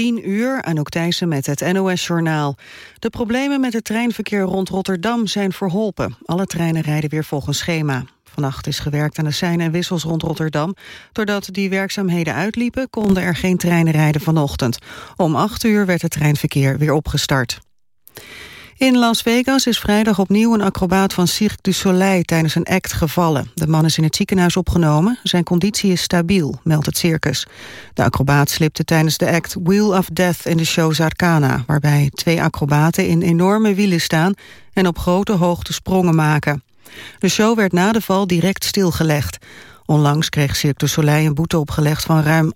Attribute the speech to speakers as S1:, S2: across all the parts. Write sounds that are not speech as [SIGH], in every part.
S1: 10 uur, Anouk Thijssen met het NOS-journaal. De problemen met het treinverkeer rond Rotterdam zijn verholpen. Alle treinen rijden weer volgens schema. Vannacht is gewerkt aan de sein en wissels rond Rotterdam. Doordat die werkzaamheden uitliepen, konden er geen treinen rijden vanochtend. Om 8 uur werd het treinverkeer weer opgestart. In Las Vegas is vrijdag opnieuw een acrobaat van Cirque du Soleil tijdens een act gevallen. De man is in het ziekenhuis opgenomen. Zijn conditie is stabiel, meldt het circus. De acrobaat slipte tijdens de act Wheel of Death in de show Zarkana... waarbij twee acrobaten in enorme wielen staan en op grote hoogte sprongen maken. De show werd na de val direct stilgelegd. Onlangs kreeg Cirque du Soleil een boete opgelegd van ruim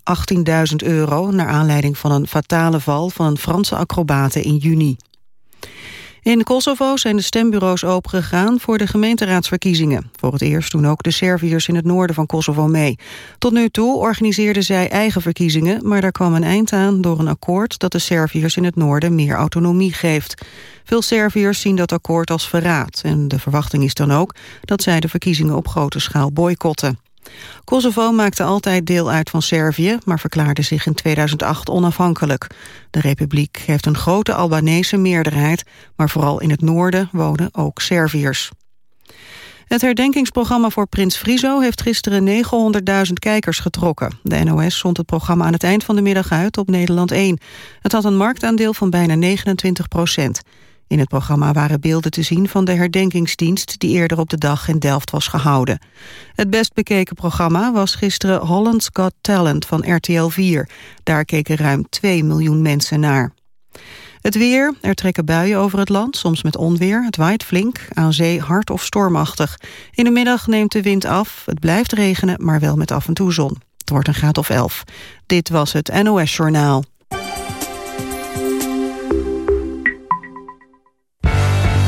S1: 18.000 euro... naar aanleiding van een fatale val van een Franse acrobate in juni. In Kosovo zijn de stembureaus opengegaan voor de gemeenteraadsverkiezingen. Voor het eerst doen ook de Serviërs in het noorden van Kosovo mee. Tot nu toe organiseerden zij eigen verkiezingen... maar daar kwam een eind aan door een akkoord dat de Serviërs in het noorden meer autonomie geeft. Veel Serviërs zien dat akkoord als verraad. En de verwachting is dan ook dat zij de verkiezingen op grote schaal boycotten. Kosovo maakte altijd deel uit van Servië, maar verklaarde zich in 2008 onafhankelijk. De republiek heeft een grote Albanese meerderheid, maar vooral in het noorden wonen ook Serviërs. Het herdenkingsprogramma voor Prins Friso heeft gisteren 900.000 kijkers getrokken. De NOS zond het programma aan het eind van de middag uit op Nederland 1. Het had een marktaandeel van bijna 29 procent. In het programma waren beelden te zien van de herdenkingsdienst... die eerder op de dag in Delft was gehouden. Het best bekeken programma was gisteren Holland's Got Talent van RTL 4. Daar keken ruim 2 miljoen mensen naar. Het weer, er trekken buien over het land, soms met onweer. Het waait flink, aan zee hard of stormachtig. In de middag neemt de wind af, het blijft regenen, maar wel met af en toe zon. Het wordt een graad of 11. Dit was het NOS Journaal.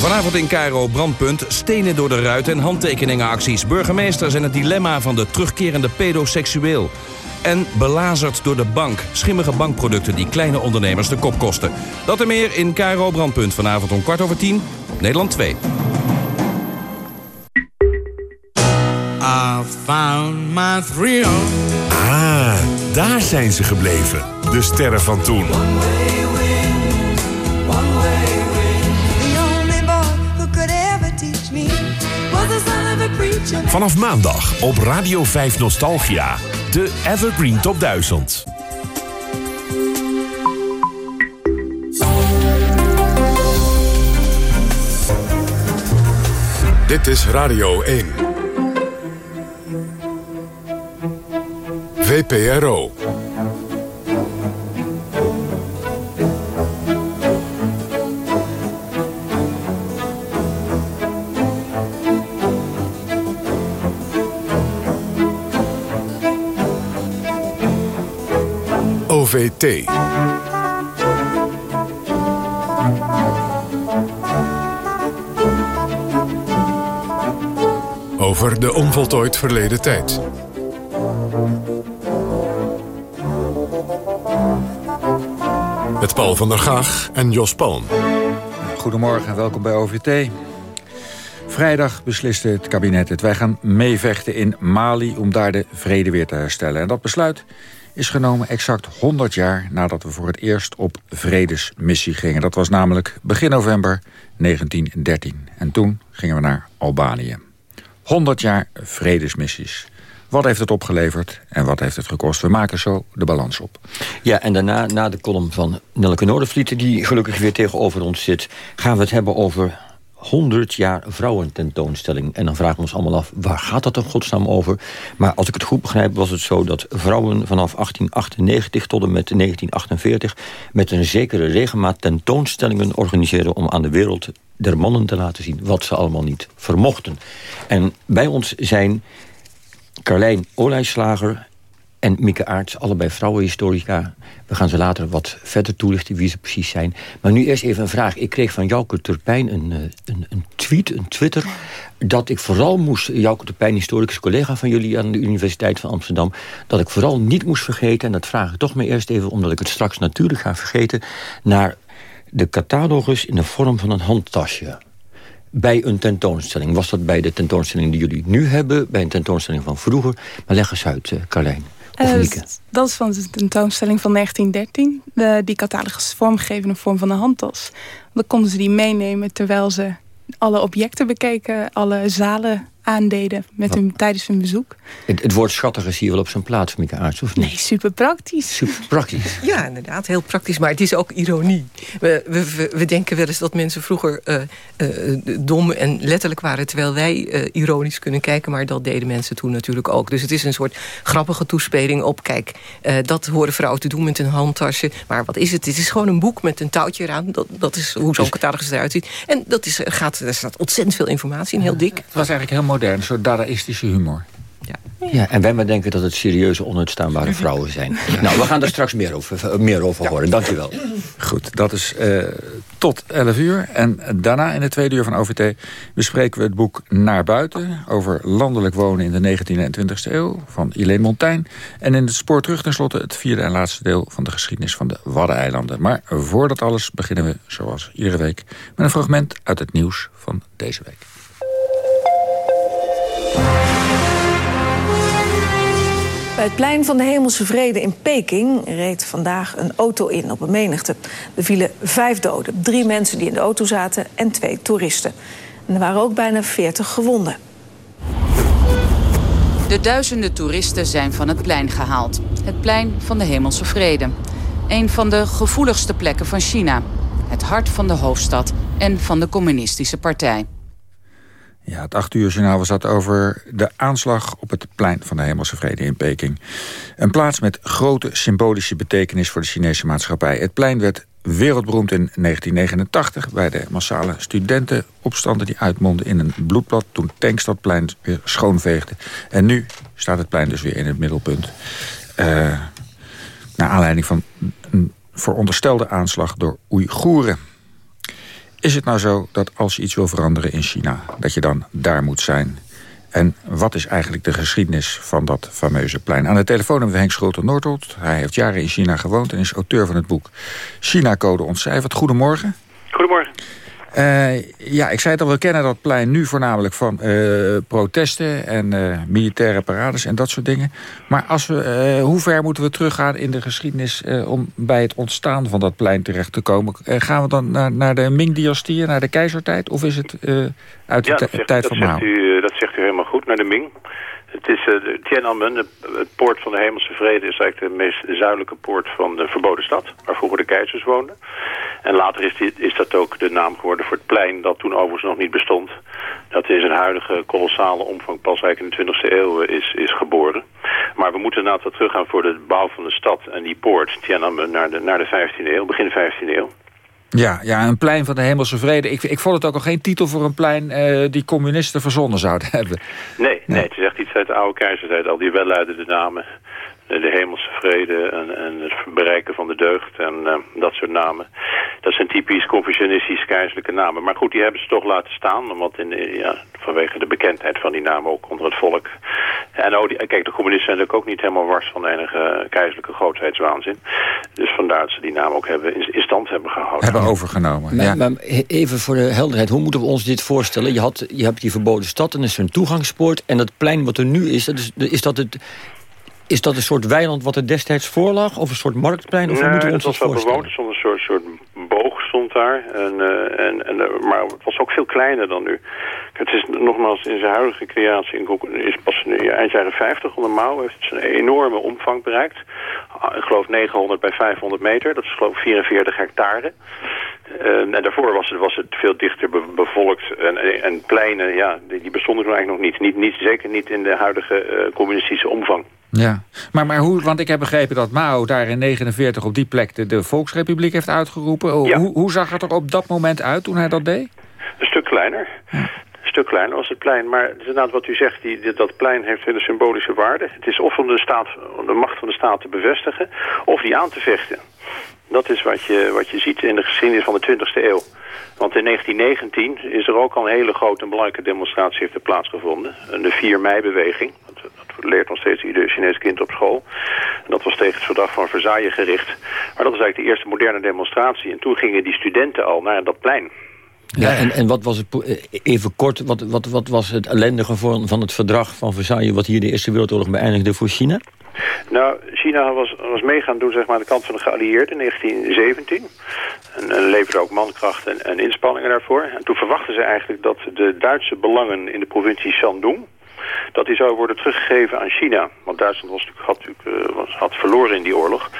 S2: Vanavond in Cairo brandpunt, stenen door de ruit en handtekeningenacties. Burgemeesters en het dilemma van de terugkerende pedoseksueel. En belazerd door de bank. Schimmige bankproducten die kleine ondernemers de kop kosten. Dat en meer in Cairo brandpunt vanavond om kwart over tien op Nederland 2.
S3: I found my thrill.
S4: Ah, daar zijn ze gebleven. De sterren van toen. Vanaf maandag op Radio 5 Nostalgia. De Evergreen Top 1000. Dit is Radio 1. VPRO. OVT. Over de onvoltooid verleden tijd. Met Paul van der Gaag en Jos Palm.
S5: Goedemorgen en welkom bij OVT. Vrijdag besliste het kabinet het. Wij gaan meevechten in Mali om daar de vrede weer te herstellen. En dat besluit is genomen exact 100 jaar nadat we voor het eerst op vredesmissie gingen. Dat was namelijk begin november 1913. En toen gingen we naar Albanië. 100 jaar vredesmissies. Wat heeft het opgeleverd en wat heeft het gekost? We maken zo de balans op.
S6: Ja, en daarna, na de column van Nelke Noordervliet... die gelukkig weer tegenover ons zit... gaan we het hebben over 100 jaar vrouwententoonstelling. En dan vragen we ons allemaal af, waar gaat dat in godsnaam over? Maar als ik het goed begrijp was het zo dat vrouwen vanaf 1898 tot en met 1948... met een zekere regelmaat tentoonstellingen organiseren... om aan de wereld der mannen te laten zien wat ze allemaal niet vermochten. En bij ons zijn Carlijn Olijslager en Mieke Aarts, allebei vrouwenhistorica. We gaan ze later wat verder toelichten wie ze precies zijn. Maar nu eerst even een vraag. Ik kreeg van Jouke Turpijn een, een, een tweet, een Twitter... dat ik vooral moest, Jouke Turpijn, historicus collega van jullie... aan de Universiteit van Amsterdam... dat ik vooral niet moest vergeten... en dat vraag ik toch maar eerst even, omdat ik het straks natuurlijk ga vergeten... naar de catalogus in de vorm van een handtasje bij een tentoonstelling. Was dat bij de tentoonstelling die jullie nu hebben... bij een tentoonstelling van vroeger? Maar leg eens uit, uh, Carlijn. Uh,
S7: dat is van de tentoonstelling van 1913. De, die catalogus vormgegeven in de vorm van een handtas. Dan konden ze die meenemen terwijl ze alle objecten bekeken... alle zalen aandeden met hun, tijdens hun bezoek.
S6: Het, het woord schattig is hier wel op zijn plaats, Mieke Aarts, of niet?
S7: Nee, super praktisch.
S6: Super praktisch. [LAUGHS]
S8: ja, inderdaad, heel praktisch. Maar het is ook ironie. We, we, we denken wel eens dat mensen vroeger uh, uh, dom en letterlijk waren... terwijl wij uh, ironisch kunnen kijken. Maar dat deden mensen toen natuurlijk ook. Dus het is een soort grappige toespeling op... kijk, dat horen vrouwen te doen met een handtasje. Maar wat is het? Het is gewoon een boek met een touwtje eraan. Dat, dat is hoe zo'n dus- catalogus eruit ziet. En dat is, gaat, er staat ontzettend veel informatie in, heel dik. Het
S5: was eigenlijk heel modern, een soort dadaïstische humor.
S6: Ja. ja, en wij maar denken dat het serieuze, onuitstaanbare vrouwen zijn. Nou, we gaan er straks meer over, eh, meer over ja. horen. Dank u wel.
S5: Goed, dat is uh, tot 11 uur. En daarna in de tweede uur van OVT bespreken we het boek Naar Buiten... over landelijk wonen in de 19e en 20e eeuw van Elaine Montaigne. En in het spoor terug tenslotte het vierde en laatste deel... van de geschiedenis van de Waddeneilanden. Maar voordat alles beginnen we, zoals iedere week... met een fragment uit het nieuws van deze week.
S9: Bij het plein van de Hemelse Vrede in Peking reed vandaag een auto in op een menigte. Er vielen vijf doden, drie mensen die in de auto zaten en twee toeristen. En er waren ook bijna veertig gewonden.
S10: De duizenden toeristen zijn van het plein gehaald. Het plein van de Hemelse Vrede. Een van de gevoeligste plekken van China. Het hart van de hoofdstad en van de communistische partij.
S5: Ja, het acht uur journaal was dat over de aanslag op het plein van de Hemelse Vrede in Peking. Een plaats met grote symbolische betekenis voor de Chinese maatschappij. Het plein werd wereldberoemd in 1989 bij de massale studentenopstanden die uitmonden in een bloedbad toen tanks dat plein weer schoonveegden. En nu staat het plein dus weer in het middelpunt. Uh, naar aanleiding van een veronderstelde aanslag door Oeigoeren. Is het nou zo dat als je iets wil veranderen in China... dat je dan daar moet zijn? En wat is eigenlijk de geschiedenis van dat fameuze plein? Aan de telefoon hebben we Henk Schulte-Noordholt. Hij heeft jaren in China gewoond en is auteur van het boek China-code ontcijferd. Goedemorgen.
S11: Goedemorgen.
S5: Uh, ja, ik zei het al, we kennen dat plein nu voornamelijk van uh, protesten en uh, militaire parades en dat soort dingen. Maar als we, hoe ver moeten we teruggaan in de geschiedenis om bij het ontstaan van dat plein terecht te komen? gaan we dan naar, naar de Ming-dynastie, naar de keizertijd? Of is het uit de
S11: ja,
S5: tijd van Mao?
S11: U, dat zegt u helemaal goed, naar de Ming. Het is uh, Tiananmen, de, het poort van de hemelse vrede, is eigenlijk de meest zuidelijke poort van de verboden stad, waar vroeger de keizers woonden. En later is, dit, is dat ook de naam geworden voor het plein, dat toen overigens nog niet bestond. Dat in zijn huidige kolossale omvang pas eigenlijk in de 20e eeuw is, is geboren. Maar we moeten inderdaad wat teruggaan voor de bouw van de stad en die poort, Tiananmen, naar de, naar de 15e eeuw, begin 15e eeuw.
S5: Ja, ja, een plein van de hemelse vrede. Ik, ik vond het ook al geen titel voor een plein uh, die communisten verzonnen zouden [LAUGHS] hebben.
S11: Nee, nee, het is echt iets uit de oude keizertijd. Al die welluidende namen de hemelse vrede en, en, het bereiken van de deugd en uh, dat soort namen. Dat zijn typisch confucianistisch keizerlijke namen. Maar goed, die hebben ze toch laten staan, omdat in, ja, vanwege de bekendheid van die namen ook onder het volk. En oh, die, kijk, de communisten zijn natuurlijk ook niet helemaal wars van enige keizerlijke grootheidswaanzin. Dus vandaar dat ze die naam ook hebben, in, in stand hebben gehouden.
S5: Hebben overgenomen,
S6: maar, ja. maar even voor de helderheid, hoe moeten we ons dit voorstellen? Je, had, je hebt die verboden stad en is een toegangspoort. En dat plein wat er nu is, dat is, is dat het is dat een soort weiland wat er destijds voorlag? Of een soort marktplein? Of
S11: nee,
S6: moeten we
S11: ons dat was wel bewoond. Een soort, soort boog stond daar. En, uh, en, en, uh, maar het was ook veel kleiner dan nu. Het is nogmaals in zijn huidige creatie... is pas in eind jaren 50 onder Mao... heeft het een enorme omvang bereikt. Ah, ik geloof 900 bij 500 meter. Dat is geloof ik 44 hectare. Uh, en daarvoor was het, was het veel dichter bevolkt. En, en pleinen, ja, die bestonden toen eigenlijk nog niet. niet, niet zeker niet in de huidige communistische omvang.
S5: Ja, maar, maar hoe, want ik heb begrepen dat Mao daar in 49 op die plek de, de Volksrepubliek heeft uitgeroepen. Hoe, hoe zag het er op dat moment uit toen hij dat deed?
S11: Een stuk kleiner. Een stuk kleiner als het plein. Maar het is inderdaad wat u zegt, die, dat plein heeft een symbolische waarde. Het is of om de, staat, om de macht van de staat te bevestigen, of die aan te vechten. Dat is wat je, wat je ziet in de geschiedenis van de 20e eeuw. Want in 1919 is er ook al een hele grote en belangrijke demonstratie heeft er plaatsgevonden. De 4 mei-beweging. Leert nog steeds ieder Chinees kind op school. En dat was tegen het verdrag van Versailles gericht. Maar dat was eigenlijk de eerste moderne demonstratie. En toen gingen die studenten al naar dat plein.
S6: Ja, en, en wat was het, eh, even kort, wat, wat, wat was het ellendige vorm van het verdrag van Versailles... wat hier de Eerste Wereldoorlog beëindigde voor China?
S11: Nou, China was, was mee gaan doen zeg maar, aan de kant van de geallieerden in 1917. En, en leverde ook mankracht en, en inspanningen daarvoor. En toen verwachten ze eigenlijk dat de Duitse belangen in de provincie Shandong dat die zou worden teruggegeven aan China. Want Duitsland was natuurlijk, had, natuurlijk, uh, was, had verloren in die oorlog.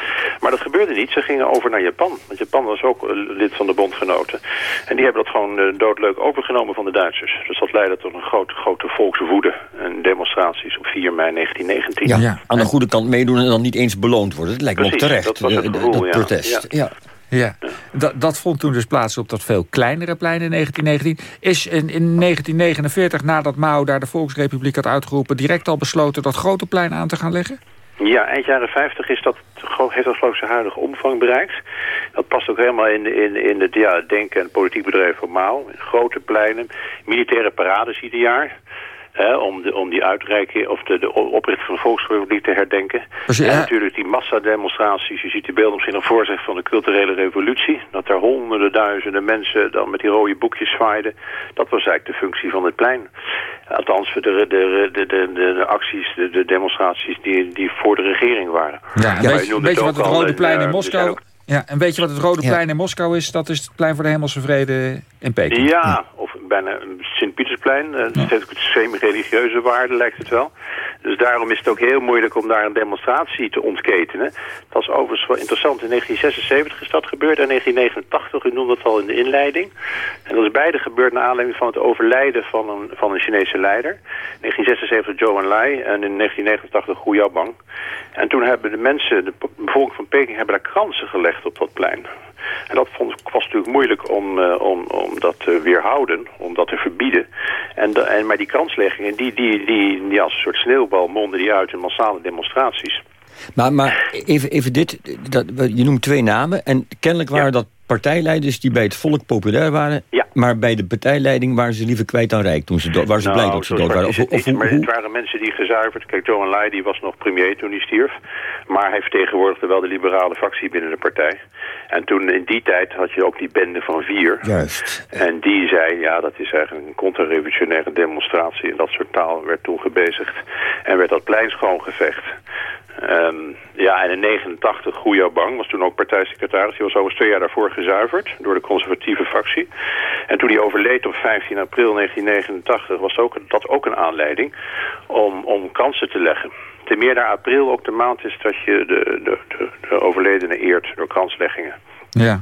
S11: Maar dat gebeurde niet. Ze gingen over naar Japan. Want Japan was ook uh, lid van de bondgenoten. En die hebben dat gewoon uh, doodleuk overgenomen van de Duitsers. Dus dat leidde tot een grote, grote volkswoede. En demonstraties op 4 mei 1919.
S6: Ja, ja. aan de goede kant meedoen en dan niet eens beloond worden. Dat lijkt
S11: Precies,
S6: me ook terecht,
S11: dat was het gevoel,
S6: dat
S11: ja.
S6: protest.
S11: Ja.
S6: Ja.
S5: Dat, dat vond toen dus plaats op dat veel kleinere plein in 1919. Is in, in 1949, nadat Mao daar de Volksrepubliek had uitgeroepen... direct al besloten dat grote plein aan te gaan leggen?
S11: Ja, eind jaren 50 is dat, heeft dat geloof ik zijn huidige omvang bereikt. Dat past ook helemaal in, in, in het ja, denken en politiek bedrijf van Mao. Grote pleinen, militaire parades ieder jaar. Hè, om, de, om die uitreiking of de, de oprichting van de Volksrepubliek te herdenken. En natuurlijk die massademonstraties. Je ziet die beelden misschien nog voor zich van de culturele revolutie. Dat er honderden duizenden mensen dan met die rode boekjes zwaaiden. Dat was eigenlijk de functie van het plein. Althans, de, de, de, de, de, de acties, de, de demonstraties die, die voor de regering waren.
S5: Ja, weet,
S11: je
S5: wat het Rode
S11: en,
S5: Plein
S11: eh,
S5: in
S11: zijn
S5: Moskou...
S11: ook-
S5: Ja, en weet je wat het Rode
S6: Ja.
S5: Plein in Moskou is? Dat is het plein voor de Hemelse Vrede in Peking.
S11: Ja, of bijna een Sint-Pietersplein. Eh, Het heeft ook semi-religieuze waarde, lijkt het wel. Dus daarom is het ook heel moeilijk om daar een demonstratie te ontketenen. Dat is overigens wel interessant. In 1976 is dat gebeurd en 1989, u noemde het al in de inleiding. En dat is beide gebeurd naar aanleiding van het overlijden van een, van een Chinese leider. In 1976 Zhou Enlai en in 1989 Hu Yaobang. En toen hebben de mensen, de bevolking van Peking, hebben daar kransen gelegd op dat plein. En dat vond, was natuurlijk moeilijk om, uh, om, om dat te weerhouden, om dat te verbieden. En, de, en, maar die kransleggingen, die, die, die, die als een soort sneeuwbal monden die uit in massale demonstraties.
S6: Maar, maar even, even dit, dat, je noemt twee namen. En kennelijk waren
S11: Ja.
S6: dat partijleiders die bij het volk populair waren.
S11: Ja.
S6: Maar bij de partijleiding waren ze liever kwijt dan rijk. Toen ze dood- waren ze blij dat ze
S11: Nou,
S6: dood waren. Of, of,
S11: maar het waren mensen die gezuiverd... Kijk, Joe Enlai die was nog premier toen hij stierf. Maar hij vertegenwoordigde wel de liberale fractie binnen de partij. En toen in die tijd had je ook die bende van vier.
S6: Juist.
S11: En die zei, ja, dat is eigenlijk een contra-revolutionaire demonstratie. En dat soort taal werd toen gebezigd. En werd dat plein schoongevecht. Ehm, ja, en in 89, Hu Bang was toen ook partijsecretaris. Die was overigens twee jaar daarvoor gezuiverd door de conservatieve fractie. En toen hij overleed op 15 april 1989 was ook, dat ook een aanleiding om, om kansen te leggen. Ten meer daar april ook de maand is dat je de, de, de, de overledene eert door kansleggingen.
S5: Ja,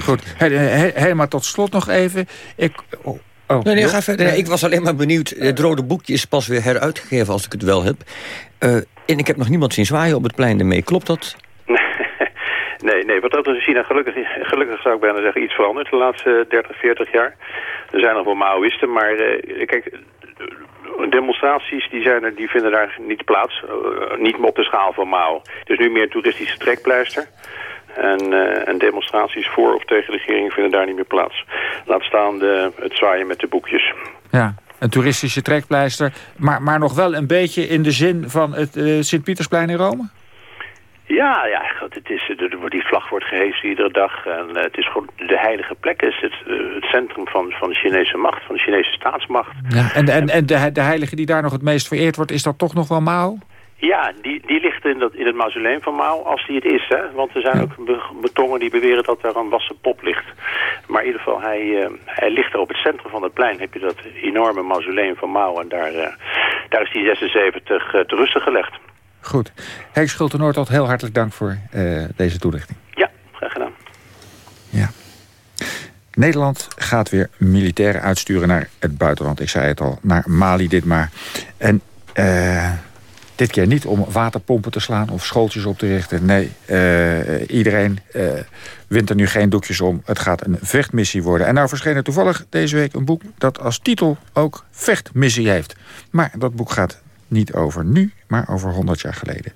S5: goed. He, he- helemaal tot slot nog even. Ik, oh, oh,
S6: Nee, nee, ga verder. Nee, ik was alleen maar benieuwd. Het rode boekje is pas weer heruitgegeven als ik het wel heb. Eh, en ik heb nog niemand zien zwaaien op het plein ermee. Klopt dat? [LAUGHS]
S11: Nee, nee, wat dat is in China gelukkig, gelukkig zou ik bijna zeggen iets veranderd de laatste 30, 40 jaar. Er zijn nog wel Maoïsten, maar eh, kijk, demonstraties die, zijn er, die vinden daar niet plaats. Eh, niet op de schaal van Mao. Het is nu meer een toeristische trekpleister. En, eh, en demonstraties voor of tegen de regering vinden daar niet meer plaats. Laat staan de, het zwaaien met de boekjes.
S5: Ja, een toeristische trekpleister. Maar, maar nog wel een beetje in de zin van het eh, Sint-Pietersplein in Rome?
S11: Ja, ja, god, het is, die vlag wordt gehezen iedere dag. En eh, het is gewoon de heilige plek. Is het, eh, het centrum van, van de Chinese macht, van de Chinese staatsmacht.
S5: Ja. En, en, en de, de heilige die daar nog het meest vereerd wordt, is dat toch nog wel Mao?
S11: Ja, die, die ligt in, dat, in het mausoleum van Mao, als die het is. Hè? Want er zijn ook be- betongen die beweren dat er een wassen pop ligt. Maar in ieder geval, hij, eh, hij ligt er op het centrum van het plein. Heb je dat enorme mausoleum van Mao. En daar, eh, daar is die 76 eh, te rusten gelegd.
S5: Goed. Henk Schulte-Noordholt, heel hartelijk dank voor deze toelichting.
S11: Ja, graag gedaan.
S5: Nederland gaat weer militairen uitsturen naar het buitenland. Ik zei het al, naar Mali dit maar. En eh, dit keer niet om waterpompen te slaan of schooltjes op te richten. Nee, iedereen wint er nu geen doekjes om. Het gaat een vechtmissie worden. En nou verscheen er toevallig deze week een boek... dat als titel ook vechtmissie heeft. Maar dat boek gaat niet over nu, maar over 100 jaar geleden.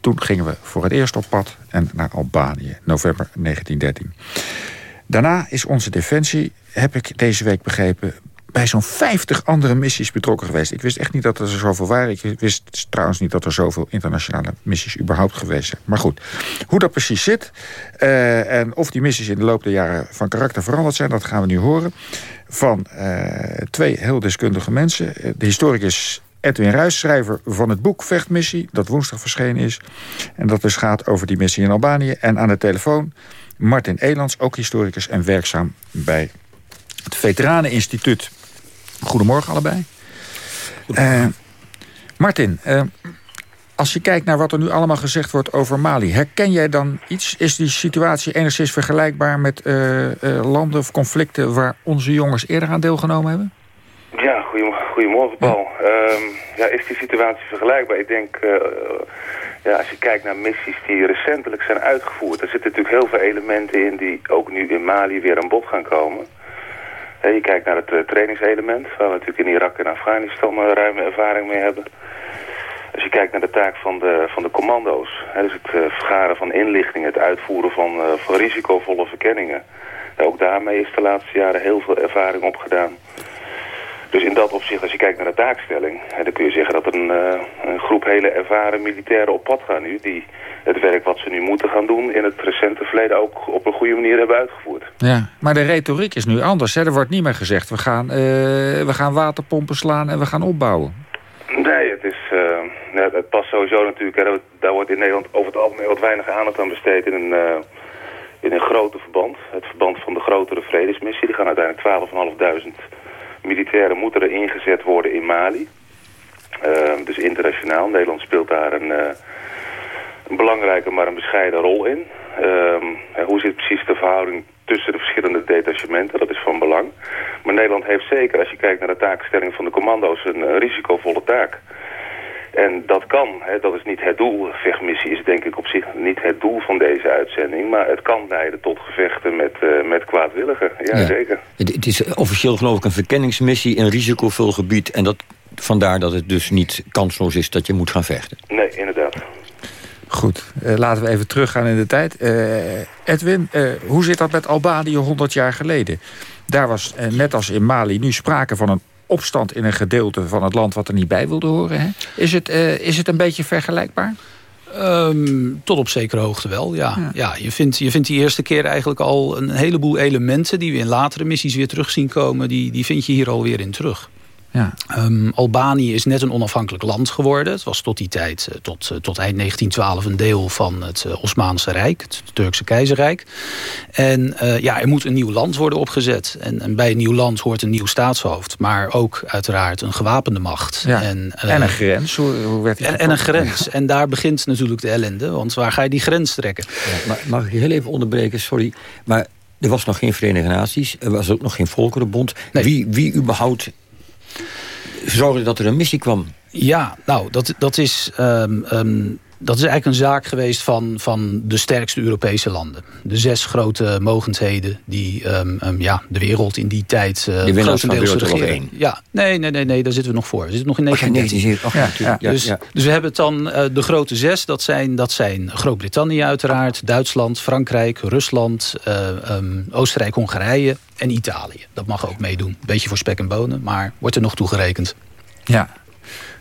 S5: Toen gingen we voor het eerst op pad en naar Albanië, november 1913. Daarna is onze defensie, heb ik deze week begrepen bij zo'n 50 andere missies betrokken geweest. Ik wist echt niet dat er zoveel waren. Ik wist trouwens niet dat er zoveel internationale missies überhaupt geweest zijn. Maar goed, hoe dat precies zit... Uh, en of die missies in de loop der jaren van karakter veranderd zijn... dat gaan we nu horen van uh, twee heel deskundige mensen. De historicus Edwin Ruijs, schrijver van het boek Vechtmissie... dat woensdag verschenen is. En dat dus gaat over die missie in Albanië. En aan de telefoon Martin Elands, ook historicus en werkzaam bij het Veteraneninstituut Goedemorgen allebei. Uh, Martin, uh, als je kijkt naar wat er nu allemaal gezegd wordt over Mali... herken jij dan iets? Is die situatie enigszins vergelijkbaar met uh, landen of conflicten... waar onze jongens eerder aan deelgenomen hebben?
S12: Ja, goedemorgen Paul. Ja. Ehm, ja, is die situatie vergelijkbaar? Ik denk, ja, als je kijkt naar missies die recentelijk zijn uitgevoerd... er zitten natuurlijk heel veel elementen in die ook nu in Mali weer aan bod gaan komen je kijkt naar het uh, trainingselement, waar we natuurlijk in Irak en Afghanistan uh, ruime ervaring mee hebben. Als je kijkt naar de taak van de, van de commando's, dus het uh, vergaren van inlichtingen, het uitvoeren van, van risicovolle verkenningen. ook daarmee is de laatste jaren heel veel ervaring opgedaan. Dus in dat opzicht, als je kijkt naar de taakstelling, dan kun je zeggen dat een, een groep hele ervaren militairen op pad gaan nu, die het werk wat ze nu moeten gaan doen... in het recente verleden ook op een goede manier hebben uitgevoerd.
S5: Ja, maar de retoriek is nu anders. Hè? Er wordt niet meer gezegd, we gaan, uh, we gaan waterpompen slaan en we gaan opbouwen.
S12: Nee, het, is, uh, ja, het past sowieso natuurlijk. Hè, daar wordt in Nederland over het algemeen wat weinig aandacht aan besteed... in een, uh, in een grote verband. Het verband van de grotere vredesmissie. Die gaan uiteindelijk 12.500 militairen moeten er ingezet worden in Mali. dus internationaal. Nederland speelt daar een een belangrijke, maar een bescheiden rol in. Um, hoe zit precies de verhouding tussen de verschillende detachementen? Dat is van belang. Maar Nederland heeft zeker, als je kijkt naar de taakstelling van de commando's, een risicovolle taak. En dat kan, hè, dat is niet het doel. Vechtmissie is denk ik op zich niet het doel van deze uitzending. Maar het kan leiden tot gevechten met, uh, met kwaadwilligen. Ja, ja, zeker.
S6: Het is officieel geloof ik een verkenningsmissie in risicovol gebied. En dat, vandaar dat het dus niet kansloos is dat je moet gaan vechten.
S12: Nee, inderdaad.
S5: Goed, uh, laten we even teruggaan in de tijd. Uh, Edwin, uh, hoe zit dat met Albanië 100 jaar geleden? Daar was, net als in Mali, nu sprake van een opstand in een gedeelte van het land... wat er niet bij wilde horen. Hè? Is, het, is het een beetje vergelijkbaar?
S13: Um, tot op zekere hoogte wel, ja. ja. ja. je, vindt, je vindt die eerste keer eigenlijk al een heleboel elementen... die we in latere missies weer terug zien komen... die, die vind je hier alweer in terug. Ja. Um, Albanië is net een onafhankelijk land geworden. Het was tot die tijd, uh, tot, uh, tot eind 1912, een deel van het uh, Osmaanse Rijk, het Turkse keizerrijk. En ja, er moet een nieuw land worden opgezet. En, en, bij een nieuw land hoort een nieuw staatshoofd. Maar ook uiteraard een gewapende macht.
S5: Ja. En, en, een grens. Hoe, hoe werd die
S13: en, en, een grens. [LAUGHS] En daar begint natuurlijk de ellende. Want waar ga je die grens trekken?
S6: Ja, maar mag ik je heel even onderbreken? Sorry. Maar er was nog geen Verenigde Naties. Er was ook nog geen Volkerenbond. Nee. Wie, wie überhaupt zorgde dat er een missie kwam.
S13: Ja, nou, dat, dat is... Um, um, dat is eigenlijk een zaak geweest van, van de sterkste Europese landen. De zes grote mogendheden die um, um, ja, de wereld in die tijd uh,
S6: de grotendeels regeren.
S13: Ja, nee, nee, nee, nee, daar zitten we nog voor. We zitten nog in 1919. ja, ja, dus, ja, dus we hebben het dan uh, de grote zes. Dat zijn, dat zijn Groot-Brittannië uiteraard, Duitsland, Frankrijk, Rusland, uh, um, Oostenrijk, Hongarije en Italië. Dat mag ook meedoen. Beetje voor spek en bonen, maar wordt er nog toegerekend.
S5: Ja,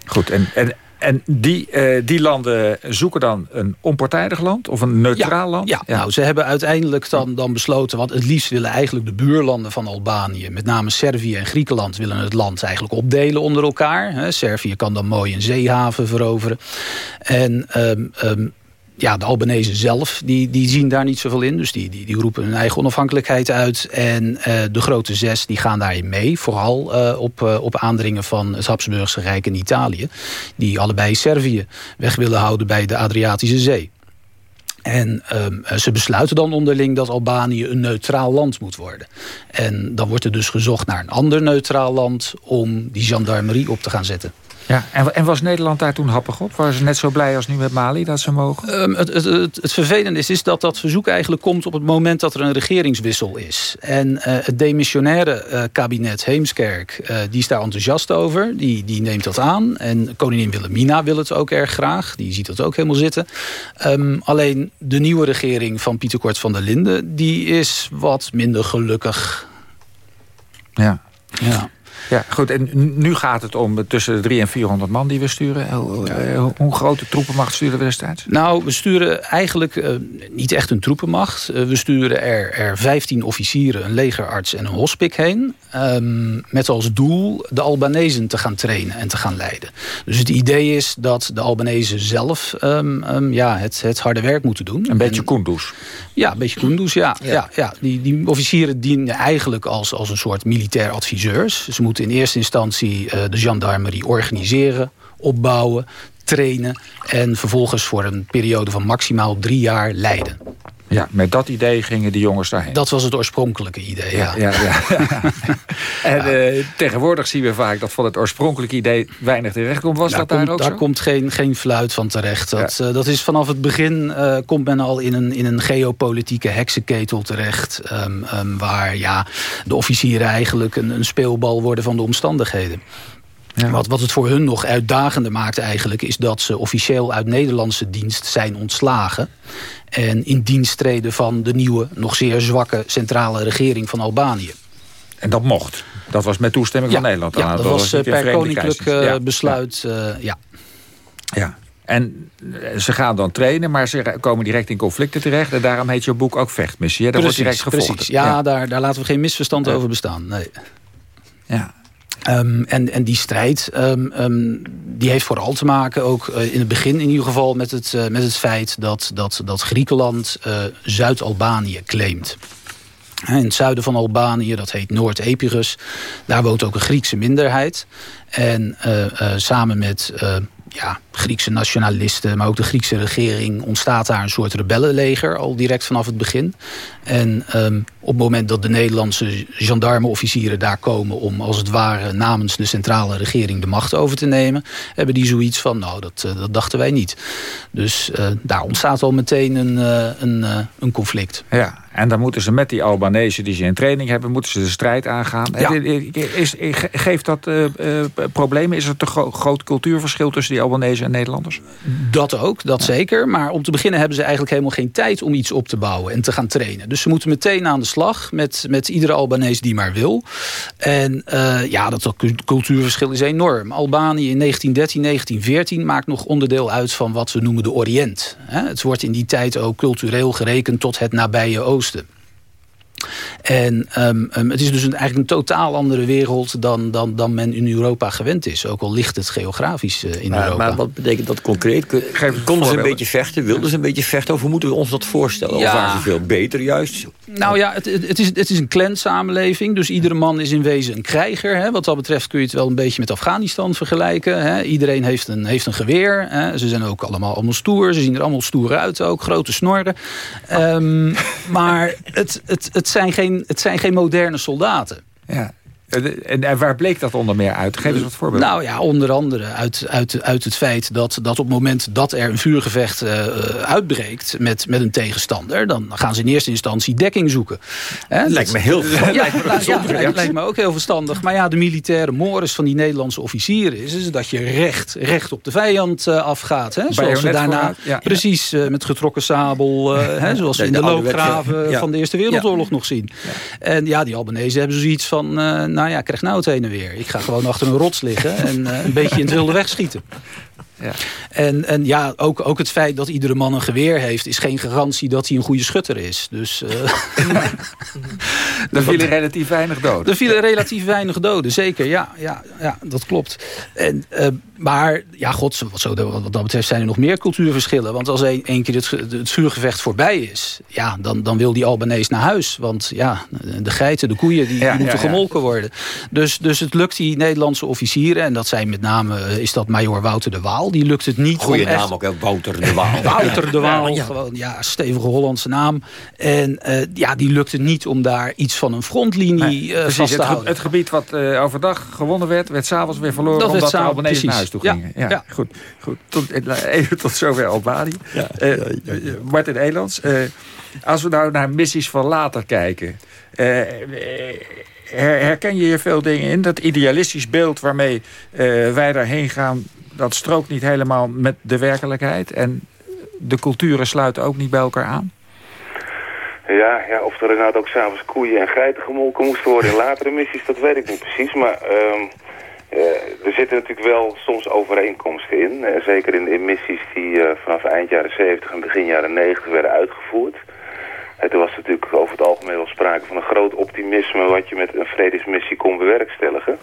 S5: goed. En, en en die, uh, die landen zoeken dan een onpartijdig land of een neutraal
S13: ja,
S5: land?
S13: Ja, ja, nou, ze hebben uiteindelijk dan, dan besloten... want het liefst willen eigenlijk de buurlanden van Albanië... met name Servië en Griekenland willen het land eigenlijk opdelen onder elkaar. Hè. Servië kan dan mooi een zeehaven veroveren. En um, um, ja, de Albanese zelf, die, die zien daar niet zoveel in. Dus die, die, die roepen hun eigen onafhankelijkheid uit. En uh, de grote zes die gaan daarin mee. Vooral uh, op, uh, op aandringen van het Habsburgse Rijk en Italië. Die allebei Servië weg willen houden bij de Adriatische Zee. En um, ze besluiten dan onderling dat Albanië een neutraal land moet worden. En dan wordt er dus gezocht naar een ander neutraal land... om die gendarmerie op te gaan zetten.
S5: Ja, en, en, was Nederland daar toen happig op? Waren ze net zo blij als nu met Mali dat ze mogen?
S13: Um, het, het, het, het, vervelende is, is dat dat verzoek eigenlijk komt op het moment dat er een regeringswissel is. En uh, het demissionaire uh, kabinet Heemskerk, uh, die is daar enthousiast over. Die, die neemt dat aan. En koningin Wilhelmina wil het ook erg graag. Die ziet dat ook helemaal zitten. Um, alleen de nieuwe regering van Pieter Kort van der Linden... die is wat minder gelukkig.
S5: Ja.
S13: Ja.
S5: Ja, goed. En nu gaat het om tussen de 300 en 400 man die we sturen. Hoe, ja. hoe grote troepenmacht sturen we destijds?
S13: Nou, we sturen eigenlijk uh, niet echt een troepenmacht. Uh, we sturen er, er 15 officieren, een legerarts en een hospik heen. Um, met als doel de Albanezen te gaan trainen en te gaan leiden. Dus het idee is dat de Albanezen zelf um, um, ja, het, het harde werk moeten doen.
S5: Een beetje Kunduz.
S13: Ja, een beetje Kunduz, ja. ja. ja, ja. Die, die officieren dienen eigenlijk als, als een soort militair adviseurs. Ze moeten in eerste instantie uh, de gendarmerie organiseren, opbouwen, trainen... en vervolgens voor een periode van maximaal drie jaar leiden.
S5: Ja, met dat idee gingen die jongens daarheen.
S13: Dat was het oorspronkelijke idee, ja.
S5: ja, ja, ja. [LAUGHS] en uh, tegenwoordig zien we vaak dat van het oorspronkelijke idee weinig terecht komt. Was
S13: daar
S5: dat daar
S13: komt,
S5: ook
S13: Daar
S5: zo?
S13: komt geen, geen fluit van terecht. Dat, uh, dat is vanaf het begin uh, komt men al in een, in een geopolitieke heksenketel terecht. Um, um, waar ja, de officieren eigenlijk een, een speelbal worden van de omstandigheden. Ja. Wat, wat het voor hun nog uitdagender maakt eigenlijk... is dat ze officieel uit Nederlandse dienst zijn ontslagen... en in dienst treden van de nieuwe, nog zeer zwakke... centrale regering van Albanië.
S5: En dat mocht? Dat was met toestemming
S13: ja,
S5: van Nederland?
S13: Ja, dat, dat was per koninklijk uh, besluit, uh, ja.
S5: Ja, en ze gaan dan trainen, maar ze komen direct in conflicten terecht. En daarom heet je boek ook Vechtmissie. Daar
S13: precies,
S5: wordt direct gevochten.
S13: Precies, ja. Daar, daar laten we geen misverstand over bestaan. Nee.
S5: Ja,
S13: Um, en, en die strijd um, um, die heeft vooral te maken, ook uh, in het begin in ieder geval... met het, uh, met het feit dat, dat, dat Griekenland uh, Zuid-Albanië claimt. In het zuiden van Albanië, dat heet Noord-Epirus... daar woont ook een Griekse minderheid. En samen met ja, Griekse nationalisten, maar ook de Griekse regering... ontstaat daar een soort rebellenleger al direct vanaf het begin. En um, op het moment dat de Nederlandse gendarmeofficieren daar komen... om als het ware namens de centrale regering de macht over te nemen... hebben die zoiets van, nou, dat, uh, dat dachten wij niet. Dus uh, daar ontstaat al meteen een, uh, een, een conflict.
S5: Ja, en dan moeten ze met die Albanese die ze in training hebben... moeten ze de strijd aangaan.
S13: Ja.
S5: Is, geeft dat problemen? Is er een gro groot cultuurverschil tussen die Albanese en Nederlanders?
S13: Dat ook, dat ja. zeker. Maar om te beginnen hebben ze eigenlijk helemaal geen tijd... om iets op te bouwen en te gaan trainen. Dus ze moeten meteen aan de slag met, met iedere Albanees die maar wil. En uh, ja, dat cultuurverschil is enorm. Albanië in 1913, 1914 maakt nog onderdeel uit van wat we noemen de Oriënt. Het wordt in die tijd ook cultureel gerekend tot het nabije Oosten. En um, um, het is dus een, eigenlijk een totaal andere wereld dan, dan, dan men in Europa gewend is. Ook al ligt het geografisch uh, in
S6: maar,
S13: Europa.
S6: Maar wat betekent dat concreet? Konden ze een beetje vechten? Wilden ze een beetje vechten? Of hoe moeten we ons dat voorstellen? Ja. Of waren ze veel beter juist?
S13: Nou ja, het, het, is, het is een clan-samenleving. Dus iedere man is in wezen een krijger. Hè. Wat dat betreft kun je het wel een beetje met Afghanistan vergelijken. Hè. Iedereen heeft een, heeft een geweer. Hè. Ze zijn ook allemaal, allemaal stoer. Ze zien er allemaal stoer uit ook. Grote snorren. Um, [LAUGHS] maar het, het, het zijn geen, het zijn geen moderne soldaten.
S5: Ja. En, en waar bleek dat onder meer uit? Geef eens wat voorbeelden.
S13: Nou ja, onder andere uit, uit, uit het feit dat, dat op het moment dat er een vuurgevecht uh, uitbreekt met, met een tegenstander, dan gaan ze in eerste instantie dekking zoeken.
S6: Lijkt me heel
S13: ja, [LAUGHS] lijkt, me nou, ja, lijkt, lijkt me ook heel verstandig. Maar ja, de militaire mores van die Nederlandse officieren is, is dat je recht, recht op de vijand uh, afgaat. Hè? Zoals we daarna, ja, precies, uh, met getrokken sabel, hè, zoals we in de, de loopgraven van de Eerste Wereldoorlog nog zien. En ja, die Albanese hebben zoiets van, nou ja, ik krijg nou het heen en weer. Ik ga gewoon achter een rots liggen en uh, een beetje in het wilde weg schieten. Ja. En, en ja, ook, ook het feit dat iedere man een geweer heeft... is geen garantie dat hij een goede schutter is. Dus, uh, [LAUGHS]
S5: er vielen relatief weinig doden.
S13: Er vielen relatief weinig doden, zeker. Ja, ja, ja dat klopt. En, uh, maar, ja, god, zo, wat dat betreft zijn er nog meer cultuurverschillen. Want als een, een keer het, het vuurgevecht voorbij is... Ja, dan, dan wil die Albanees naar huis. Want ja, de geiten, de koeien, die, ja, die moeten ja, gemolken worden. Dus, dus het lukt die Nederlandse officieren... en dat zijn met name, is dat major Wouter de Waal... die lukt het niet
S6: Goeie naam
S13: echt...
S6: ook, hè? Wouter de Waal. [LAUGHS]
S13: Wouter de Waal, ja, gewoon, ja, stevige Hollandse naam. En uh, ja, die lukt het niet om daar iets van een frontlinie nee, uh, vast te
S5: het,
S13: houden.
S5: Het gebied wat uh, overdag gewonnen werd, werd s'avonds weer verloren... Dat omdat de Albanese naar huis toe gingen. Ja, Goed, goed. Tot, even tot zover Albanië. Ja, uh, Martin Elands, uh, als we nou naar missies van later kijken... herken je hier veel dingen in? Dat idealistisch beeld waarmee wij daarheen gaan... dat strookt niet helemaal met de werkelijkheid. En de culturen sluiten ook niet bij elkaar aan?
S12: Ja, ja of er inderdaad ook s'avonds koeien en geiten gemolken moesten worden in latere missies, dat weet ik niet precies. Maar uh, er zitten natuurlijk wel soms overeenkomsten in. Uh, zeker in, in, missies die uh, vanaf eind jaren 70 en begin jaren 90 werden uitgevoerd. toen was natuurlijk over het algemeen wel sprake van een groot optimisme wat je met een vredesmissie kon bewerkstelligen.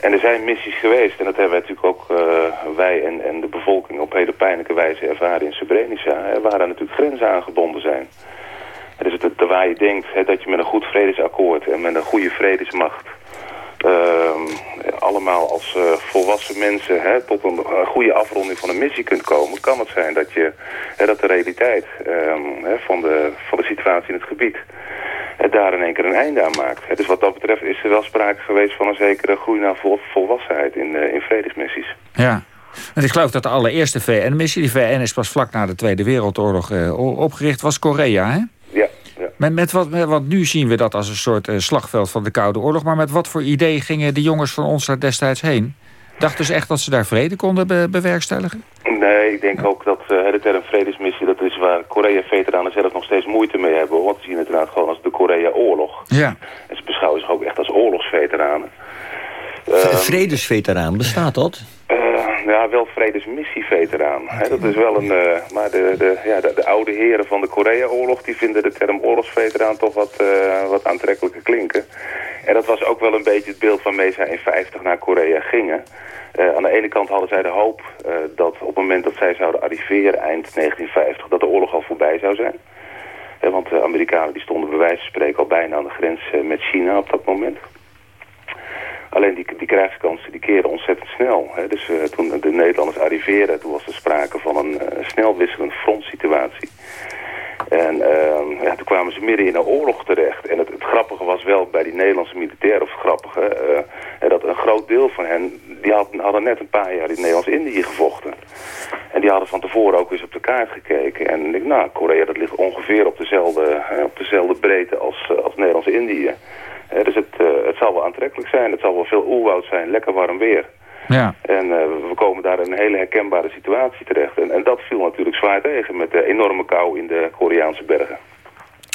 S12: En er zijn missies geweest, en dat hebben wij natuurlijk ook wij en, en de bevolking op hele pijnlijke wijze ervaren in Srebrenica, hè, waar er natuurlijk grenzen aangebonden zijn. Dus het, waar je denkt hè, dat je met een goed vredesakkoord en met een goede vredesmacht... Uh, allemaal als uh, volwassen mensen hè, tot een, goede afronding van een missie kunt komen... kan het zijn dat, je, hè, dat de realiteit um, hè, van, de, van de situatie in het gebied... daar in één keer een einde aan maakt. Dus wat dat betreft is er wel sprake geweest van een zekere groei naar vol, volwassenheid in, uh, in vredesmissies.
S5: Ja, en ik geloof dat de allereerste VN-missie, die VN is pas vlak na de Tweede Wereldoorlog opgericht, was Korea, hè? Met, met wat, met, want nu zien we dat als een soort uh, slagveld van de Koude Oorlog. Maar met wat voor idee gingen de jongens van ons daar destijds heen? Dachten ze echt dat ze daar vrede konden be bewerkstelligen?
S12: Nee, ik denk ook dat uh, de term vredesmissie... dat is waar Korea-veteranen zelf nog steeds moeite mee hebben. Want ze zien het inderdaad gewoon als de Korea-oorlog.
S5: Ja.
S12: En ze beschouwen zich ook echt als oorlogsveteranen.
S6: Vredesveteraan, bestaat dat?
S12: Ja, wel vredesmissieveteraan. Dat is wel een... Uh, maar de, de, ja, de, de, oude heren van de Korea-oorlog... die vinden de term oorlogsveteraan toch wat, uh, wat aantrekkelijker klinken. En dat was ook wel een beetje het beeld waarmee zij in 50 naar Korea gingen. aan de ene kant hadden zij de hoop dat op het moment dat zij zouden arriveren... eind 1950, dat de oorlog al voorbij zou zijn. want de Amerikanen die stonden bij wijze van spreken al bijna aan de grens met China op dat moment. Alleen die, die krijgskansen die keren ontzettend snel. Hè. Dus uh, toen de Nederlanders arriveerden, toen was er sprake van een uh, wisselend frontsituatie. En uh, ja, toen kwamen ze midden in een oorlog terecht. En het, grappige was wel bij die Nederlandse militairen, of het grappige, uh, dat een groot deel van hen, die hadden, net een paar jaar in Nederlands-Indië gevochten. En die hadden van tevoren ook eens op de kaart gekeken. En ik nou, Korea dat ligt ongeveer op dezelfde, op dezelfde breedte als, als Nederlands-Indië. Dus het, uh, het zal wel aantrekkelijk zijn. Het zal wel veel oerwoud zijn. Lekker warm weer.
S5: Ja.
S12: En uh, we komen daar in een hele herkenbare situatie terecht. En, en dat viel natuurlijk zwaar tegen met de enorme kou in de Koreaanse bergen.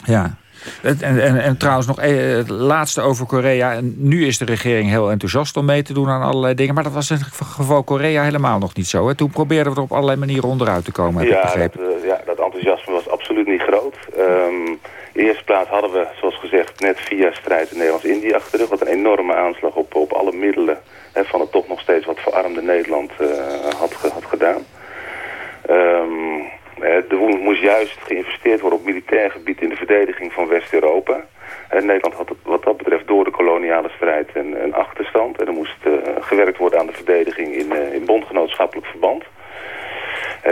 S5: Ja. En, en, en trouwens nog het laatste over Korea. En nu is de regering heel enthousiast om mee te doen aan allerlei dingen. Maar dat was in het geval Korea helemaal nog niet zo. Hè? Toen probeerden we er op allerlei manieren onderuit te komen. Heb
S12: ja,
S5: ik begrepen
S12: dat enthousiasme was absoluut niet groot. Um, in de eerste plaats hadden we, zoals gezegd, net via strijd in Nederlands-Indië achter de rug. Wat een enorme aanslag op, op alle middelen hè, van het toch nog steeds wat verarmde Nederland uh, had, had gedaan. Um, er moest juist geïnvesteerd worden op militair gebied in de verdediging van West-Europa. Nederland had wat dat betreft door de koloniale strijd een, een achterstand. En er moest uh, gewerkt worden aan de verdediging in, uh, in bondgenootschappelijk verband.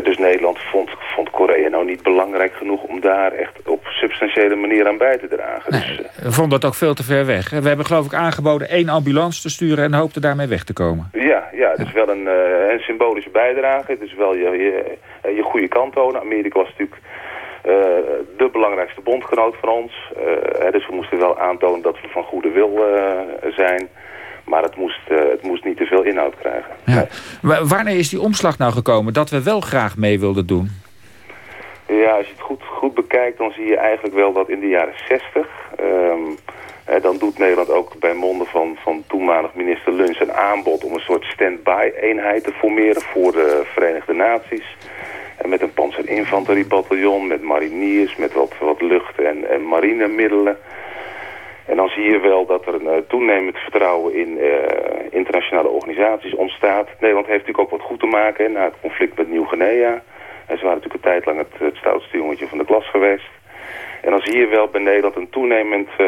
S12: Dus Nederland vond, vond Korea nou niet belangrijk genoeg om daar echt op substantiële manier aan bij te dragen.
S5: Nee, dus, we vonden dat ook veel te ver weg. We hebben geloof ik aangeboden één ambulance te sturen en hoopten daarmee weg te komen.
S12: Ja, ja dus wel een, een symbolische bijdrage. Dus wel je, je, je goede kant tonen. Amerika was natuurlijk uh, de belangrijkste bondgenoot van ons. Uh, dus we moesten wel aantonen dat we van goede wil uh, zijn. Maar het moest, het moest niet te veel inhoud krijgen.
S5: Ja. Nee. Wanneer is die omslag nou gekomen dat we wel graag mee wilden doen?
S12: Ja, als je het goed, goed bekijkt, dan zie je eigenlijk wel dat in de jaren 60... Um, dan doet Nederland ook bij monden van, van toenmalig minister Luns een aanbod... om een soort stand-by-eenheid te formeren voor de Verenigde Naties... En met een panzerinfanteriebataljon, met mariniers, met wat, wat lucht- en, en marinemiddelen. En dan zie je wel dat er een uh, toenemend vertrouwen in uh, internationale organisaties ontstaat. Nederland heeft natuurlijk ook wat goed te maken na het conflict met Nieuw-Guinea. En ze waren natuurlijk een tijd lang het, het stoutste jongetje van de klas geweest. En dan zie je wel bij Nederland een, toenemend, uh,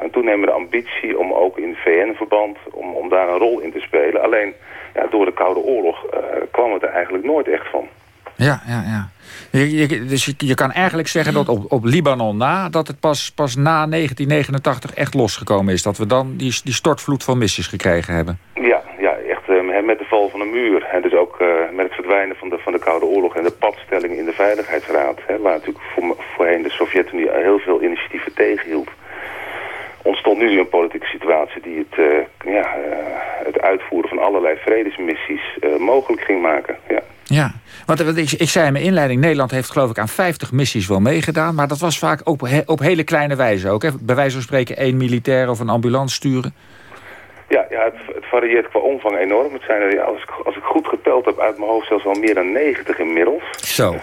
S12: een toenemende ambitie om ook in VN-verband, om, om daar een rol in te spelen. Alleen ja, door de Koude Oorlog kwam het er eigenlijk nooit echt van.
S5: Ja, ja, ja. Je, je, dus je, kan eigenlijk zeggen dat op, op Libanon na... dat het pas, pas na 1989 echt losgekomen is. Dat we dan die, die stortvloed van missies gekregen hebben.
S12: Ja, ja echt uh, met de val van de muur verdwijnen van de, van de Koude Oorlog en de padstelling in de Veiligheidsraad, hè, waar natuurlijk voor, voorheen de Sovjet-Unie heel veel initiatieven tegenhield, ontstond nu een politieke situatie die het, uh, ja, uh, het uitvoeren van allerlei vredesmissies uh, mogelijk ging maken. Ja.
S5: Ja, want ik, ik zei in mijn inleiding... Nederland heeft geloof ik aan 50 missies wel meegedaan... maar dat was vaak op, op hele kleine wijze ook. Hè? Bij wijze van spreken één militair of een ambulance sturen.
S12: Ja, ja het, het, varieert qua omvang enorm. Het zijn er, als, ik, als ik goed geteld heb uit mijn hoofd zelfs al meer dan 90 inmiddels.
S5: Zo.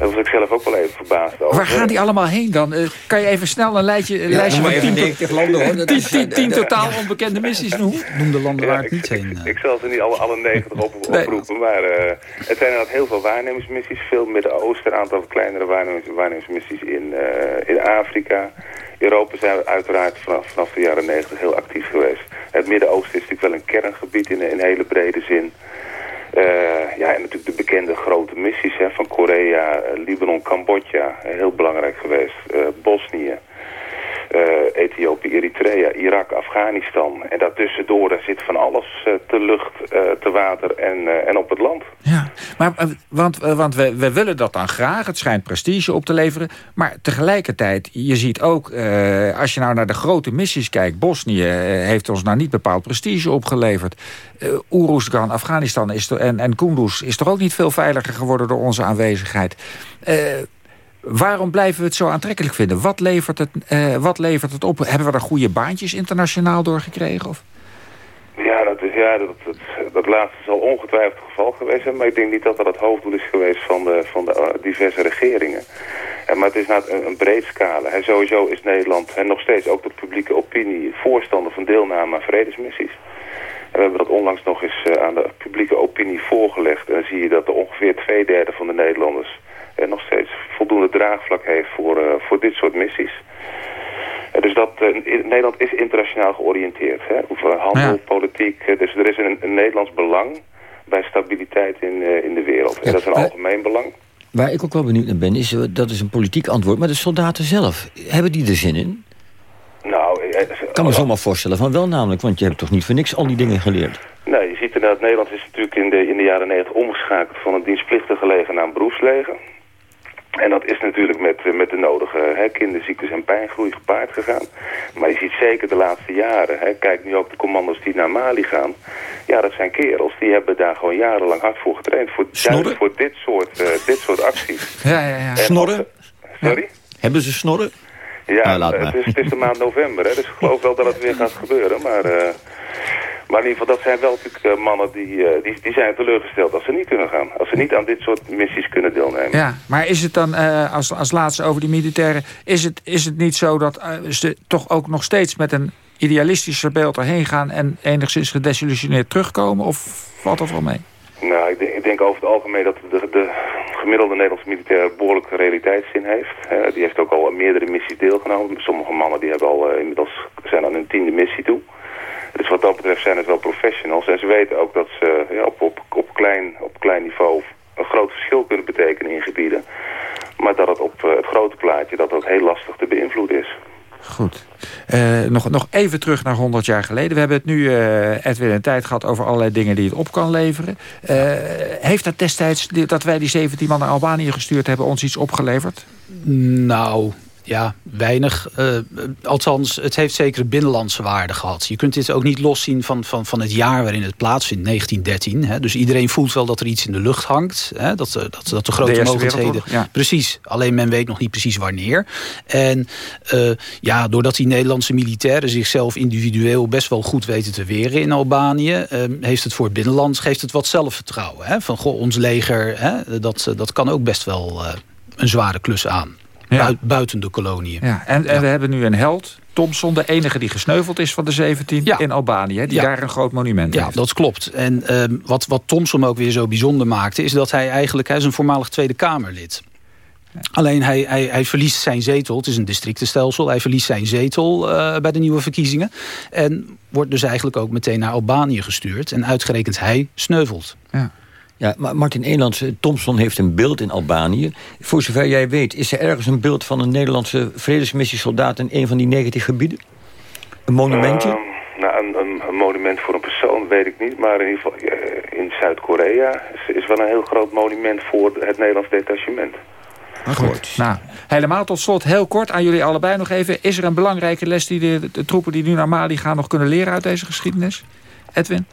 S12: Daar was ik zelf ook wel even verbaasd over.
S5: Waar gaan die allemaal heen dan? Uh, kan je even snel een lijstje, een
S6: Ja,
S5: lijstje van 10,
S6: 90 landen, hoor. Dat
S5: tien- tien- tien
S6: dat-
S5: totaal onbekende missies noemen?
S13: Noem de landen
S12: Ja,
S13: waar ik
S12: ik-
S13: niet heen... eh.
S12: Ik zal ze niet alle, alle 90 op,
S5: Nee.
S12: oproepen, maar eh, het zijn inderdaad heel veel waarnemingsmissies. Veel Midden-Oosten, een aantal kleinere waarnemings, waarnemingsmissies in, eh, in Afrika. Europa zijn we uiteraard vanaf, vanaf de jaren 90 heel actief geweest. Het Midden-Oosten is natuurlijk wel een kerngebied in, in hele brede zin. Eh, ja, en natuurlijk de bekende grote missies hè, van Korea, eh, Libanon, Cambodja. eh, heel belangrijk geweest. Bosnië, Ethiopië, Eritrea, Irak, Afghanistan. En daartussendoor daar zit van alles eh, te lucht, eh, te water en, eh, en op het land.
S5: Ja, maar, eh, want, eh, want we, we willen dat dan graag. Het schijnt prestige op te leveren. Maar tegelijkertijd, je ziet ook... eh, als je nou naar de grote missies kijkt... Bosnië eh, heeft ons nou niet bepaald prestige opgeleverd. Eh Oeroesgan, Afghanistan is en, en Kunduz... is toch ook niet veel veiliger geworden door onze aanwezigheid. Eh, waarom blijven we het zo aantrekkelijk vinden? Wat levert het, eh, wat levert het op? Hebben we er goede baantjes internationaal door gekregen? Of?
S12: Ja, dat, is, ja dat, dat, dat laatste zal ongetwijfeld het geval geweest zijn. Maar ik denk niet dat dat het hoofddoel is geweest van de, van de eh, diverse regeringen. Eh, maar het is nou een, breed scala. En sowieso is Nederland en nog steeds ook de publieke opinie voorstander van deelname aan vredesmissies. En we hebben dat onlangs nog eens eh, aan de publieke opinie voorgelegd. En dan zie je dat er ongeveer twee derde van de Nederlanders nog steeds voldoende draagvlak heeft voor, eh, voor dit soort missies. Eh, dus dat, eh, in- Nederland is internationaal georiënteerd. Hè? Over handel,
S5: Ja.
S12: politiek. dus er is een, een Nederlands belang bij stabiliteit in, in de wereld. En dat is een algemeen belang.
S6: Waar ik ook wel benieuwd naar ben, is, dat is een politiek antwoord... maar de soldaten zelf, hebben die er zin in?
S12: Nou,
S6: Ik kan me zomaar voorstellen van wel namelijk... want je hebt toch niet voor niks al die dingen geleerd?
S12: Nee, je ziet inderdaad, Nederland is natuurlijk in de, in de jaren 90 omgeschakeld van een dienstplichtige leger naar een beroepsleger. En dat is natuurlijk met, eh, met de nodige hè, kinderziektes en pijngroei gepaard gegaan. Maar je ziet zeker de laatste jaren, hè, kijk nu ook de commando's die naar Mali gaan. Ja, dat zijn kerels, die hebben daar gewoon jarenlang hard voor getraind. Voor, voor dit soort, eh, dit soort acties. [LAUGHS]
S5: Ja, ja, ja.
S12: En
S6: Snorren?
S12: als- Sorry?
S6: Hebben ze snorren?
S12: Ja,
S6: Ah, laat
S12: het,
S6: maar.
S12: is, het is de maand november, hè, dus ik geloof wel dat het weer gaat gebeuren. Maar, eh, maar in ieder geval, dat zijn wel natuurlijk eh, mannen die, eh, die, die zijn teleurgesteld als ze niet kunnen gaan. Als ze niet aan dit soort missies kunnen deelnemen.
S5: Ja, maar is het dan, eh, als, als laatste over die militairen... Is het, is het niet zo dat ze toch ook nog steeds met een idealistischer beeld erheen gaan... en enigszins gedesillusioneerd terugkomen? Of valt dat wel mee?
S12: Nou, ik denk, ik denk over het algemeen dat de, de gemiddelde Nederlandse militair behoorlijk realiteitszin heeft. Die heeft ook al meerdere missies deelgenomen. Sommige mannen die hebben al inmiddels zijn aan hun tiende missie toe. Dus wat dat betreft zijn het wel professionals. En ze weten ook dat ze ja, op, op, op, klein, op klein niveau een groot verschil kunnen betekenen in gebieden. Maar dat het op eh, het grote plaatje dat dat heel lastig te beïnvloeden is.
S5: Goed. Eh, nog, nog even terug naar 100 jaar geleden. We hebben het nu, eh Edwin, een tijd gehad over allerlei dingen die het op kan leveren. Eh, heeft dat destijds, dat wij die 17 man naar Albanië gestuurd hebben, ons iets opgeleverd?
S13: Nou, ja, weinig. Eh, althans, het heeft zeker binnenlandse waarde gehad. Je kunt dit ook niet loszien van, van, van het jaar waarin het plaatsvindt, 1913. Hè. Dus iedereen voelt wel dat er iets in de lucht hangt. Hè. Dat, eh, dat, dat de grote
S5: De
S13: mogelijkheden...
S5: Ja.
S13: Precies, alleen men weet nog niet precies wanneer. En eh, ja, doordat die Nederlandse militairen zichzelf individueel best wel goed weten te weren in Albanië... eh, heeft het voor het binnenland geeft het wat zelfvertrouwen. Hè. Van, goh, ons leger, hè, dat, dat kan ook best wel een zware klus aan. Bui- buiten de koloniën.
S5: Ja, en, en we hebben nu een held, Thompson, de enige die gesneuveld is van de 17 in Albanië. Die
S13: Ja.
S5: daar een groot monument
S13: Ja,
S5: heeft.
S13: dat klopt. En ehm, wat, wat Thompson ook weer zo bijzonder maakte... is dat hij eigenlijk... hij is een voormalig Tweede Kamerlid. Alleen hij, hij, hij verliest zijn zetel. Het is een districtenstelsel. Hij verliest zijn zetel eh, bij de nieuwe verkiezingen. En wordt dus eigenlijk ook meteen naar Albanië gestuurd. En uitgerekend hij sneuvelt.
S5: Ja.
S6: Ja, maar Martin Elands, eh, Thompson heeft een beeld in Albanië. Voor zover jij weet, is er ergens een beeld van een Nederlandse vredesmissiesoldaat in een van die 90 gebieden? Een monumentje?
S12: Ehm, nou, een, een, een, monument voor een persoon weet ik niet. Maar in ieder geval uh, in Zuid-Korea is, is wel een heel groot monument voor het Nederlands detachement.
S5: Goed. Nou, helemaal tot slot, heel kort aan jullie allebei nog even. Is er een belangrijke les die de, de troepen die nu naar Mali gaan... nog kunnen leren uit deze geschiedenis? Edwin?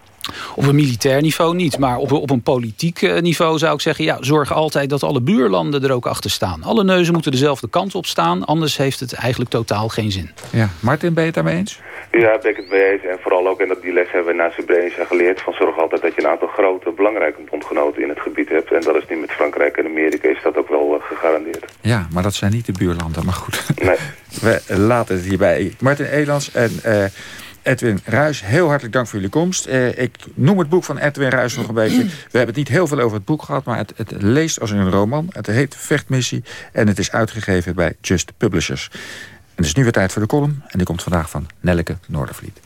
S13: Op een militair niveau niet, maar op, op een politiek eh, niveau zou ik zeggen... ja, zorg altijd dat alle buurlanden er ook achter staan. Alle neuzen moeten dezelfde kant op staan, anders heeft het eigenlijk totaal geen zin.
S5: Ja, Martin, ben je het daarmee eens?
S12: Ja, ben ik het mee eens. En vooral ook, en dat die les hebben we na Srebrenica geleerd... van zorg altijd dat je een aantal grote, belangrijke bondgenoten in het gebied hebt. En dat is nu met Frankrijk en Amerika is dat ook wel uh, gegarandeerd.
S5: Ja, maar dat zijn niet de buurlanden, maar goed. Nee. [LAUGHS] we laten het hierbij. Martin Elans en... Uh, Edwin Ruis, heel hartelijk dank voor jullie komst. Uh, ik noem het boek van Edwin Ruis nog een beetje. [CLEARS THROAT] We hebben het niet heel veel over het boek gehad... maar het, het leest als een roman. Het heet Vechtmissie en het is uitgegeven bij Just Publishers. En het is nu weer tijd voor de column. En die komt vandaag van Nelleke Noordervliet.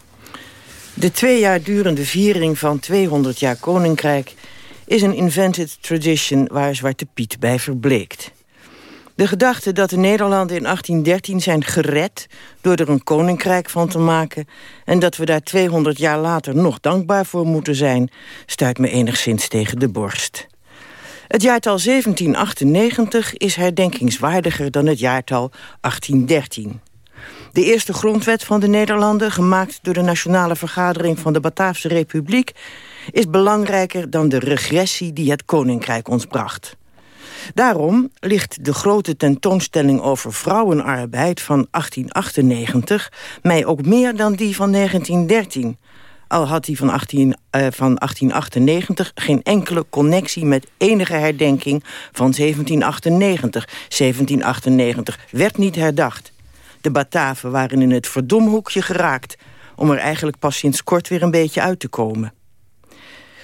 S14: De twee jaar durende viering van 200 jaar Koninkrijk... is een invented tradition waar Zwarte Piet bij verbleekt. De gedachte dat de Nederlanden in 1813 zijn gered... door er een koninkrijk van te maken... en dat we daar 200 jaar later nog dankbaar voor moeten zijn... stuit me enigszins tegen de borst. Het jaartal 1798 is herdenkingswaardiger dan het jaartal 1813. De eerste grondwet van de Nederlanden, gemaakt door de Nationale Vergadering van de Bataafse Republiek, is belangrijker dan de regressie die het Koninkrijk ons bracht. Daarom ligt de grote tentoonstelling over vrouwenarbeid van 1898... mij ook meer dan die van 1913 al had die van, 18, uh, van 1898 geen enkele connectie met enige herdenking van 1798. 1798 werd niet herdacht. De Bataven waren in het verdomhoekje geraakt... om er eigenlijk pas sinds kort weer een beetje uit te komen.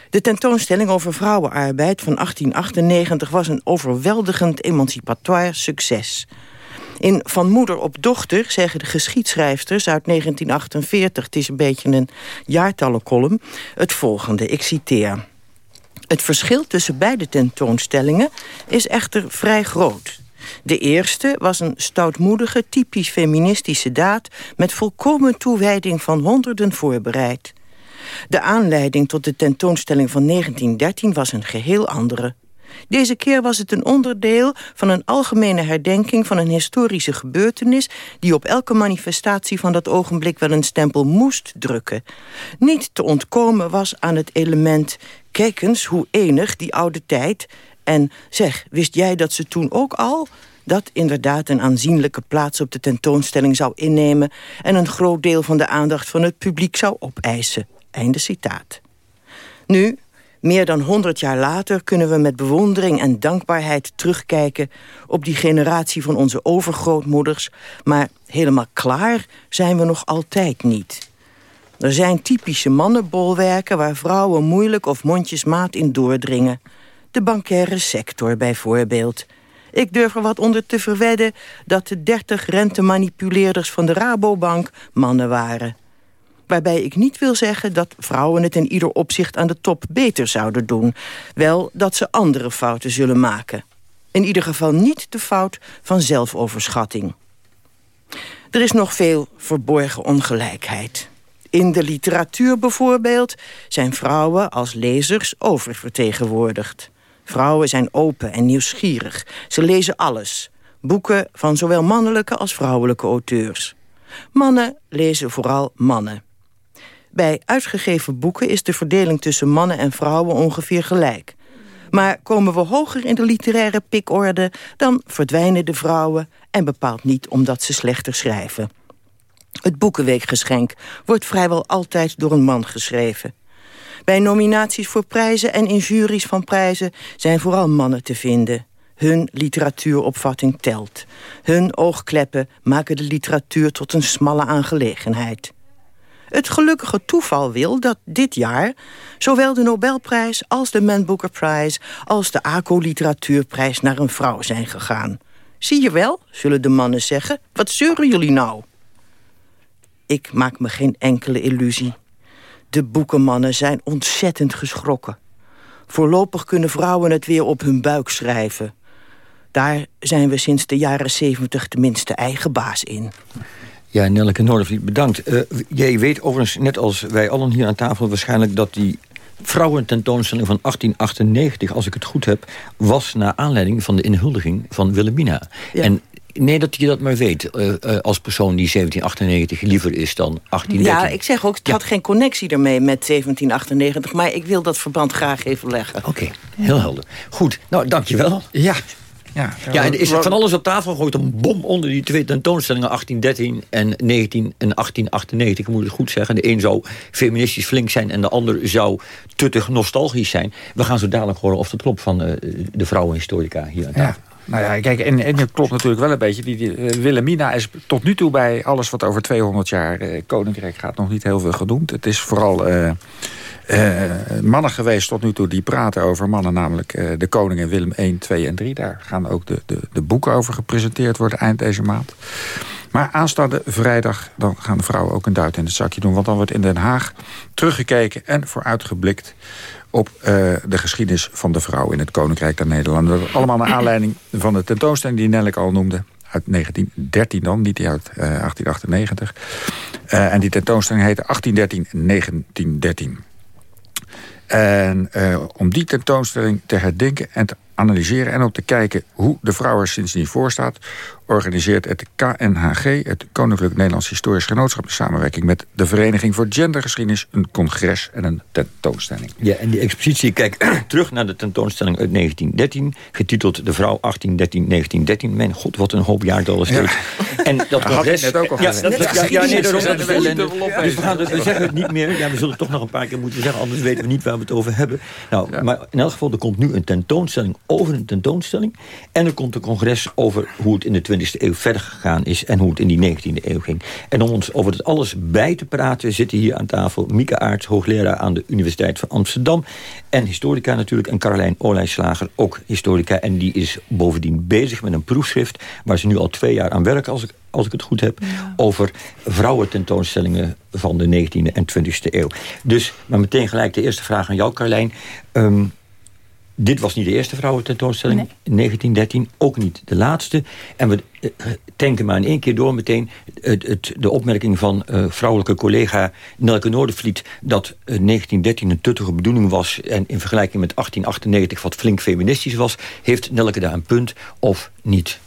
S14: De tentoonstelling over vrouwenarbeid van 1898 was een overweldigend emancipatoire succes. In Van Moeder op Dochter zeggen de geschiedschrijfsters uit 1948... het is een beetje een jaartallenkolom, het volgende, ik citeer. Het verschil tussen beide tentoonstellingen is echter vrij groot. De eerste was een stoutmoedige, typisch feministische daad... met volkomen toewijding van honderden voorbereid. De aanleiding tot de tentoonstelling van 1913 was een geheel andere. Deze keer was het een onderdeel van een algemene herdenking van een historische gebeurtenis die op elke manifestatie van dat ogenblik wel een stempel moest drukken. Niet te ontkomen was aan het element, kijk eens hoe enig die oude tijd en zeg, wist jij dat ze toen ook al dat inderdaad een aanzienlijke plaats op de tentoonstelling zou innemen... en een groot deel van de aandacht van het publiek zou opeisen. Einde citaat. Nu, meer dan 100 jaar later kunnen we met bewondering en dankbaarheid terugkijken op die generatie van onze overgrootmoeders, maar helemaal klaar zijn we nog altijd niet. Er zijn typische mannenbolwerken waar vrouwen moeilijk of mondjesmaat in doordringen. De bankaire sector bijvoorbeeld. Ik durf er wat onder te verwedden dat de 30 rentemanipuleerders van de Rabobank mannen waren. Waarbij ik niet wil zeggen dat vrouwen het in ieder opzicht aan de top beter zouden doen. Wel dat ze andere fouten zullen maken. In ieder geval niet de fout van zelfoverschatting. Er is nog veel verborgen ongelijkheid. In de literatuur bijvoorbeeld zijn vrouwen als lezers oververtegenwoordigd. Vrouwen zijn open en nieuwsgierig. Ze lezen alles. Boeken van zowel mannelijke als vrouwelijke auteurs. Mannen lezen vooral mannen. Bij uitgegeven boeken is de verdeling tussen mannen en vrouwen ongeveer gelijk. Maar komen we hoger in de literaire pikorde... dan verdwijnen de vrouwen en bepaald niet omdat ze slechter schrijven. Het Boekenweekgeschenk wordt vrijwel altijd door een man geschreven. Bij nominaties voor prijzen en in juries van prijzen... zijn vooral mannen te vinden. Hun literatuuropvatting telt. Hun oogkleppen maken de literatuur tot een smalle aangelegenheid. Het gelukkige toeval wil dat dit jaar... zowel de Nobelprijs als de Man Booker Prize... als de ACO Literatuurprijs naar een vrouw zijn gegaan. Zie je wel, zullen de mannen zeggen. Wat zeuren jullie nou? Ik maak me geen enkele illusie. De boekenmannen zijn ontzettend geschrokken. Voorlopig kunnen vrouwen het weer op hun buik schrijven. Daar zijn we sinds de jaren zeventig tenminste eigen baas in.
S6: Ja, Nelleke Noordervliet, bedankt. Uh, jij weet overigens, net als wij allen hier aan tafel... waarschijnlijk dat die vrouwententoonstelling van 1898, als ik het goed heb... was naar aanleiding van de inhuldiging van Wilhelmina. En Nee, dat je dat maar weet. Uh, uh, als persoon die 1798 liever is dan 1813.
S14: Ja, ik zeg ook, het had geen connectie ermee met 1798. Maar ik wil dat verband graag even leggen.
S6: Oké, heel helder. Goed, nou, dankjewel.
S5: Ja.
S6: Ja, ja, en er is van alles op tafel gegooid. Een bom onder die twee tentoonstellingen 1813 en 19 en 1898. Ik moet het goed zeggen. De een zou feministisch flink zijn en de ander zou tuttig nostalgisch zijn. We gaan zo dadelijk horen of dat klopt van uh, de vrouwenhistorica hier aan tafel.
S5: Ja. Nou ja, kijk, en, en het klopt natuurlijk wel een beetje. Die, die uh, Wilhelmina is tot nu toe bij alles wat over 200 jaar uh, Koninkrijk gaat... nog niet heel veel genoemd. Het is vooral uh, mannen geweest tot nu toe die praten over mannen. Namelijk de koningen Willem 1, 2 en 3. Daar gaan ook de, de, de boeken over gepresenteerd worden eind deze maand. Maar aanstaande vrijdag dan gaan de vrouwen ook een duit in het zakje doen. Want dan wordt in Den Haag teruggekeken en vooruitgeblikt op uh, de geschiedenis van de vrouw in het Koninkrijk der Nederlanden. Allemaal naar aanleiding van de tentoonstelling die Nellek al noemde. Uit 1913 dan, niet die uit uh, 1898. Uh, en die tentoonstelling heette 1813-1913. En uh, om die tentoonstelling te herdenken en te analyseren... en om te kijken hoe de vrouw er sindsdien voor staat... organiseert het KNHG, het Koninklijk Nederlands Historisch Genootschap... in samenwerking met de Vereniging voor Gendergeschiedenis... een congres en een tentoonstelling.
S6: Ja, en die expositie kijkt [CLEARS THROAT] terug naar de tentoonstelling uit 1913... getiteld De Vrouw 1813-1913. Mijn god, wat een hoop jaartallen steeds. Ja. En [LAUGHS] dat congres...
S5: net ook al
S6: ja, dat, ja, ja, nee, daarom, dat is Dus we, gaan, we zeggen het niet meer. Ja, we zullen het toch nog een paar keer moeten zeggen... anders weten we niet waar we het over hebben. Nou, ja. maar in elk geval, er komt nu een tentoonstelling over een tentoonstelling. En er komt een congres over hoe het in de 20e eeuw verder gegaan is... en hoe het in die 19e eeuw ging. En om ons over dat alles bij te praten... zitten hier aan tafel Mieke Aerts, hoogleraar aan de Universiteit van Amsterdam... en historica natuurlijk, en Carolijn Olijslager, ook historica. En die is bovendien bezig met een proefschrift... waar ze nu al twee jaar aan werken, als ik, als ik het goed heb... Ja. over vrouwententoonstellingen van de 19e en 20e eeuw. Dus, maar meteen gelijk de eerste vraag aan jou, Carlijn... Um, dit was niet de eerste vrouwententoonstelling nee. in 1913. Ook niet de laatste. En we uh, denken maar in één keer door meteen... Het, het, de opmerking van uh, vrouwelijke collega Nelke Noordervliet... dat uh, 1913 een tuttige bedoeling was... en in vergelijking met 1898 wat flink feministisch was... heeft Nelke daar een punt of niet?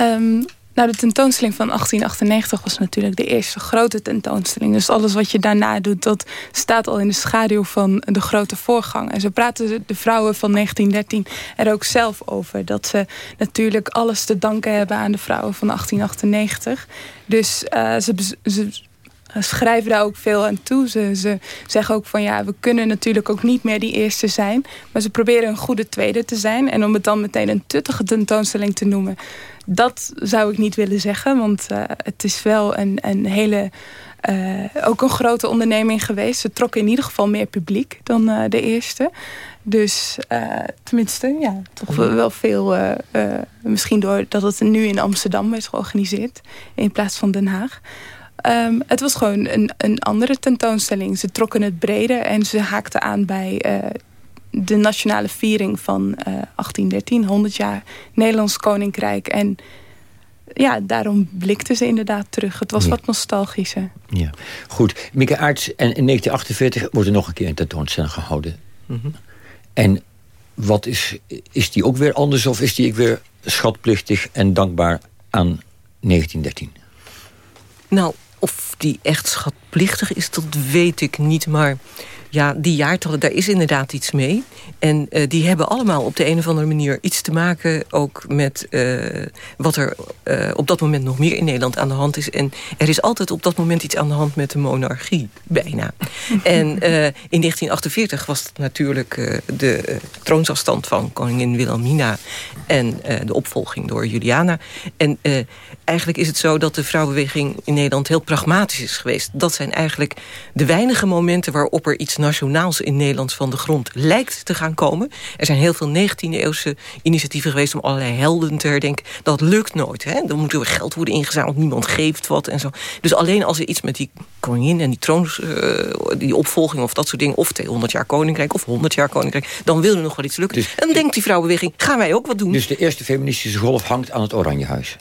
S7: Um, nou, de tentoonstelling van 1898 was natuurlijk de eerste grote tentoonstelling. Dus alles wat je daarna doet, dat staat al in de schaduw van de grote voorgang. En zo praten de vrouwen van 1913 er ook zelf over. Dat ze natuurlijk alles te danken hebben aan de vrouwen van 1898. Dus ze, ze schrijven daar ook veel aan toe. Ze, ze zeggen ook van ja, we kunnen natuurlijk ook niet meer die eerste zijn. Maar ze proberen een goede tweede te zijn. En om het dan meteen een tuttige tentoonstelling te noemen... dat zou ik niet willen zeggen. Want uh, het is wel een, een hele... Uh, ook een grote onderneming geweest. Ze trokken in ieder geval meer publiek dan uh, de eerste. Dus tenminste, ja, toch wel veel. Misschien doordat het nu in Amsterdam is georganiseerd in plaats van Den Haag. Um, het was gewoon een, een andere tentoonstelling. Ze trokken het breder en ze haakten aan bij de nationale viering van 1813, 100 jaar Nederlands Koninkrijk. En ja, daarom blikten ze inderdaad terug. Het was ja. wat nostalgischer.
S6: Ja, goed. Mieke Aerts, en in 1948 wordt er nog een keer een tentoonstelling gehouden. Mm -hmm. En wat is, is die ook weer anders of is die ook weer schatplichtig en dankbaar aan 1913?
S8: Nou, of die echt schatplichtig is, dat weet ik niet. Maar ja, die jaartallen, daar is inderdaad iets mee. En uh, die hebben allemaal op de een of andere manier iets te maken... ook met uh, wat er uh, op dat moment nog meer in Nederland aan de hand is. En er is altijd op dat moment iets aan de hand met de monarchie, bijna. [LAUGHS] en in 1948 was het natuurlijk de troonsafstand van koningin Wilhelmina... en de opvolging door Juliana. En eigenlijk is het zo dat de vrouwenbeweging in Nederland heel pragmatisch is geweest. Dat zijn eigenlijk de weinige momenten waarop er iets nationaals in Nederland van de grond lijkt te gaan komen. Er zijn heel veel 19e-eeuwse initiatieven geweest om allerlei helden te herdenken. Dat lukt nooit. Hè? Dan moet er geld worden ingezameld, niemand geeft wat en zo. Dus alleen als er iets met die koningin en die troons, uh, die opvolging of dat soort dingen... of 200 jaar koninkrijk of 100 jaar koninkrijk... dan wil er nog wel iets lukken. Dus, en dan denkt die vrouwenbeweging, gaan wij ook wat doen?
S6: Dus de eerste feministische golf hangt aan het Oranjehuis?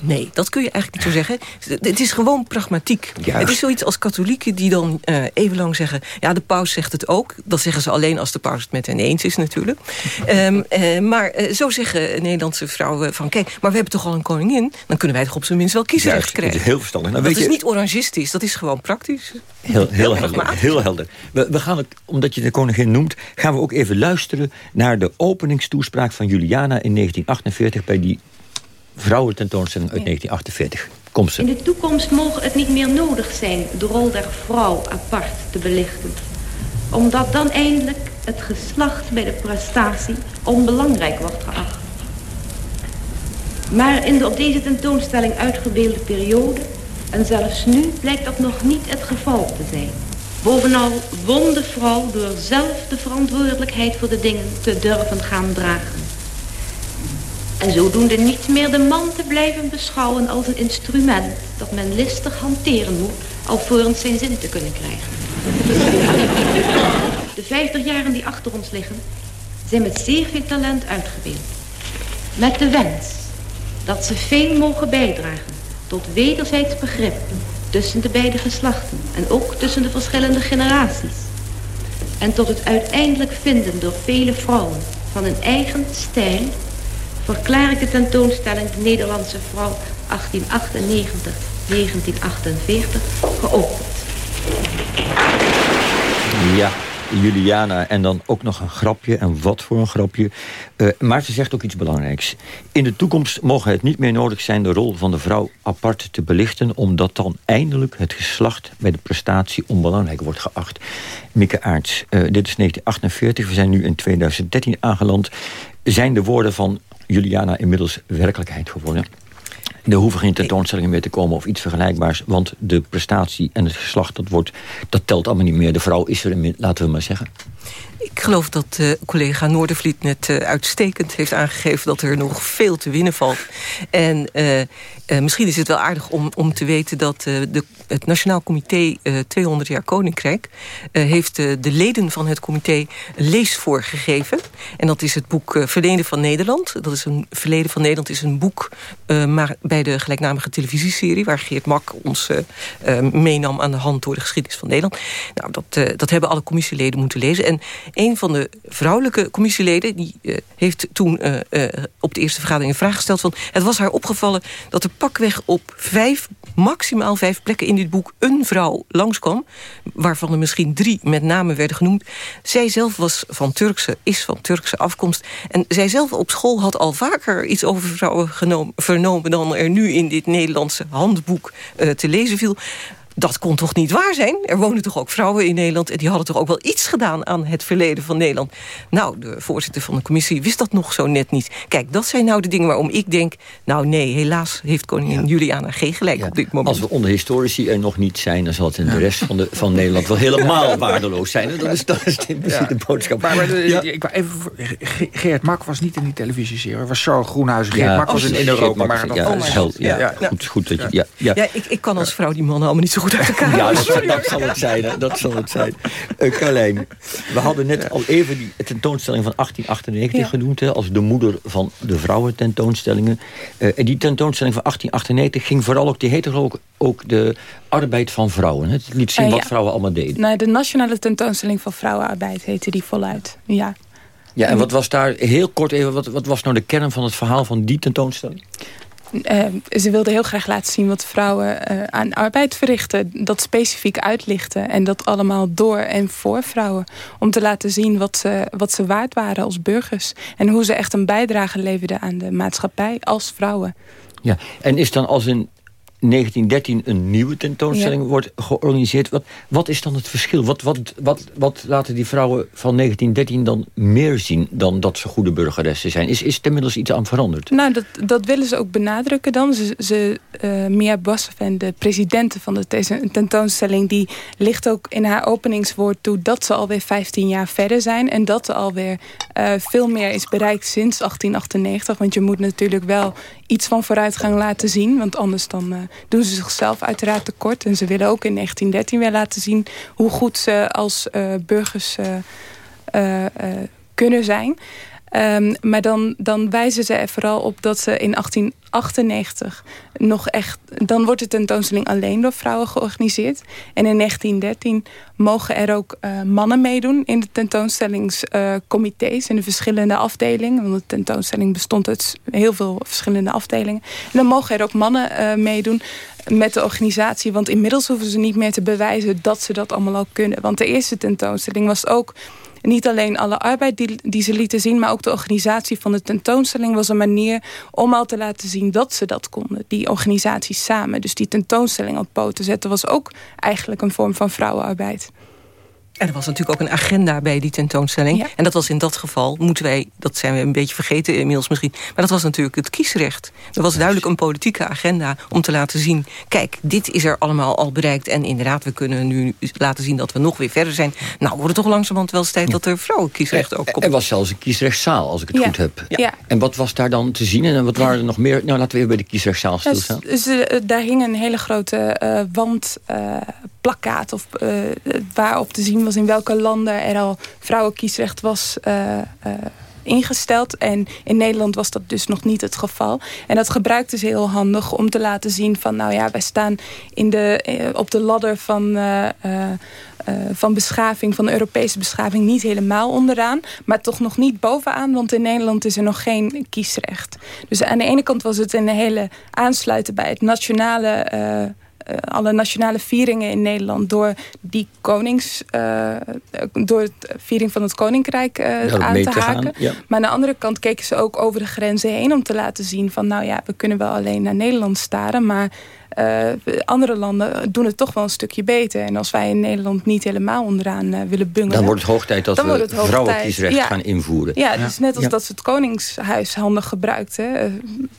S8: Nee, dat kun je eigenlijk niet zo zeggen. Het is gewoon pragmatiek. Het is zoiets als katholieken die dan uh, even lang zeggen... ja, de paus zegt het ook. Dat zeggen ze alleen als de paus het met hen eens is natuurlijk. um, [LAUGHS] uh, maar uh, zo zeggen Nederlandse vrouwen van... kijk, maar we hebben toch al een koningin? Dan kunnen wij toch op zijn minst wel kiesrecht krijgen.
S6: Dat is heel verstandig. Nou,
S8: dat
S6: weet
S8: is
S6: je,
S8: niet orangistisch, dat is gewoon praktisch.
S6: Heel, heel helder. Heel helder. We, we gaan het, omdat je de koningin noemt... gaan we ook even luisteren naar de openingstoespraak van Juliana in 1948... bij die vrouwententoonstelling uit 1948. Kom ze.
S15: In de toekomst mogen het niet meer nodig zijn de rol der vrouw apart te belichten. Omdat dan eindelijk het geslacht bij de prestatie onbelangrijk wordt geacht. Maar in de op deze tentoonstelling uitgebeelde periode... en zelfs nu blijkt dat nog niet het geval te zijn. Bovenal won de vrouw door zelf de verantwoordelijkheid voor de dingen te durven gaan dragen. En zodoende niet meer de man te blijven beschouwen als een instrument dat men listig hanteren moet, alvorens zijn zin te kunnen krijgen. De vijftig jaren die achter ons liggen zijn met zeer veel talent uitgebeeld. Met de wens dat ze veel mogen bijdragen tot wederzijds begrip tussen de beide geslachten en ook tussen de verschillende generaties. En tot het uiteindelijk vinden door vele vrouwen van een eigen stijl verklaar ik de tentoonstelling De Nederlandse Vrouw 1898-1948 geopend.
S6: Ja, Juliana en dan ook nog een grapje. En wat voor een grapje. Uh, maar ze zegt ook iets belangrijks. In de toekomst mogen het niet meer nodig zijn... de rol van de vrouw apart te belichten... omdat dan eindelijk het geslacht bij de prestatie onbelangrijk wordt geacht. Mieke Aarts, uh, dit is 1948. We zijn nu in 2013 aangeland. Zijn de woorden van Juliana inmiddels werkelijkheid geworden. Er hoeven geen tentoonstellingen meer te komen of iets vergelijkbaars. Want de prestatie en het geslacht, dat, wordt, dat telt allemaal niet meer. De vrouw is er, laten we maar zeggen.
S8: Ik geloof dat uh, collega Noordervliet net uh, uitstekend heeft aangegeven... dat er nog veel te winnen valt. En uh, misschien is het wel aardig om, om te weten... dat de, het Nationaal Comité 200 jaar Koninkrijk... heeft de leden van het comité een leesvoor gegeven. En dat is het boek Verleden van Nederland. Dat is een Verleden van Nederland is een boek... maar bij de gelijknamige televisieserie... waar Geert Mak ons meenam aan de hand door de geschiedenis van Nederland. Nou, dat, dat hebben alle commissieleden moeten lezen. En een van de vrouwelijke commissieleden... die uh, heeft toen uh, uh, op de eerste vergadering een vraag gesteld... van het was haar opgevallen dat er pakweg op vijf, maximaal vijf plekken in dit boek... een vrouw langskwam, waarvan er misschien drie met name werden genoemd. Zij zelf was van Turkse, is van Turkse afkomst. En zij zelf op school had al vaker iets over vrouwen vernomen... dan er nu in dit Nederlandse handboek te lezen viel dat kon toch niet waar zijn? Er wonen toch ook vrouwen in Nederland... en die hadden toch ook wel iets gedaan aan het verleden van Nederland? Nou, de voorzitter van de commissie wist dat nog zo net niet. Kijk, dat zijn nou de dingen waarom ik denk... nou nee, helaas heeft koningin ja. Juliana geen gelijk ja. op dit moment.
S6: Als we onder historici er nog niet zijn... dan zal het in de rest van, de, van Nederland wel helemaal [LAUGHS] waardeloos zijn. Dat is, dat is de boodschap.
S5: Maar, maar de, ik, even, Geert Mak was niet in die televisieserie. Het was Charles Groenhuizen. Geert Mak was in, in Europa. Maar dat
S6: ja, Goed, goed dat je... Ja, ja.
S8: ja ik, ik kan als vrouw die mannen allemaal niet zo goed uit elkaar.
S6: Ja, dat, [LAUGHS] dat, zal het zijn. Dat zal het zijn. Uh, Carlijn, we hadden net al even die tentoonstelling van 1898 ja. genoemd... Hè, als de moeder van de vrouwententoonstellingen. Uh, en die tentoonstelling van 1898 ging vooral ook... die heette ook, ook de arbeid van vrouwen. Het liet zien uh, wat vrouwen allemaal deden.
S7: Nou, de nationale tentoonstelling van vrouwenarbeid heette die voluit. Ja.
S6: Ja, en wat was daar, heel kort even, wat, wat was nou de kern van het verhaal van die tentoonstelling?
S7: Uh, ze wilden heel graag laten zien wat vrouwen uh, aan arbeid verrichten. Dat specifiek uitlichten. En dat allemaal door en voor vrouwen. Om te laten zien wat ze, wat ze waard waren als burgers. En hoe ze echt een bijdrage leverden aan de maatschappij als vrouwen.
S6: Ja, en is dan als een 1913 een nieuwe tentoonstelling ja. wordt georganiseerd. Wat, wat is dan het verschil? Wat, wat, wat, wat laten die vrouwen van 1913 dan meer zien... dan dat ze goede burgeressen zijn? Is, is er inmiddels iets aan veranderd?
S7: Nou, dat, dat willen ze ook benadrukken dan. Ze, ze, uh, Mia Bosseven, de presidente van de tentoonstelling... die ligt ook in haar openingswoord toe dat ze alweer 15 jaar verder zijn... en dat er alweer uh, veel meer is bereikt sinds 1898. Want je moet natuurlijk wel iets van vooruitgang laten zien. Want anders dan uh, doen ze zichzelf uiteraard tekort. En ze willen ook in 1913 weer laten zien... hoe goed ze als uh, burgers uh, kunnen zijn. Um, maar dan, dan wijzen ze er vooral op dat ze in 1898 nog echt... dan wordt de tentoonstelling alleen door vrouwen georganiseerd. En in 1913 mogen er ook uh, mannen meedoen in de tentoonstellingscomité's... Uh, in de verschillende afdelingen. Want de tentoonstelling bestond uit heel veel verschillende afdelingen. En dan mogen er ook mannen uh, meedoen met de organisatie. Want inmiddels hoeven ze niet meer te bewijzen dat ze dat allemaal al kunnen. Want de eerste tentoonstelling was ook niet alleen alle arbeid die, die ze lieten zien... maar ook de organisatie van de tentoonstelling was een manier... om al te laten zien dat ze dat konden. Die organisaties samen. Dus die tentoonstelling op poten zetten... was ook eigenlijk een vorm van vrouwenarbeid.
S8: En er was natuurlijk ook een agenda bij die tentoonstelling. En dat was in dat geval, moeten wij, dat zijn we een beetje vergeten inmiddels misschien... maar dat was natuurlijk het kiesrecht. Er was duidelijk een politieke agenda om te laten zien... kijk, dit is er allemaal al bereikt... en inderdaad, we kunnen nu laten zien dat we nog weer verder zijn. Nou, wordt het toch langzamerhand wel eens tijd dat er vrouwenkiesrecht ook komt.
S6: Er was zelfs een kiesrechtszaal, als ik het goed heb. Ja. En wat was daar dan te zien en wat waren er nog meer? Nou, laten we even bij de kiesrechtszaal stilstaan.
S7: Dus, dus, daar hing een hele grote uh, wandplakkaat... of waarop te zien was in welke landen er al vrouwenkiesrecht was uh, uh, ingesteld. En in Nederland was dat dus nog niet het geval. En dat gebruikte ze heel handig om te laten zien van... nou ja, wij staan in de, uh, op de ladder van... van beschaving, van Europese beschaving, niet helemaal onderaan. Maar toch nog niet bovenaan, want in Nederland is er nog geen kiesrecht. Dus aan de ene kant was het een hele aansluiten bij het nationale alle nationale vieringen in Nederland door die konings, uh, door de viering van het koninkrijk uh, ja, aan te, te haken. Ja. Maar aan de andere kant keken ze ook over de grenzen heen om te laten zien van nou ja, we kunnen wel alleen naar Nederland staren, maar andere landen doen het toch wel een stukje beter. En als wij in Nederland niet helemaal onderaan uh, willen bungelen...
S6: Dan wordt het hoog tijd dat we vrouwenkiesrecht ja. gaan invoeren.
S7: Ja, dus net als dat ze het Koningshuis handig gebruikten...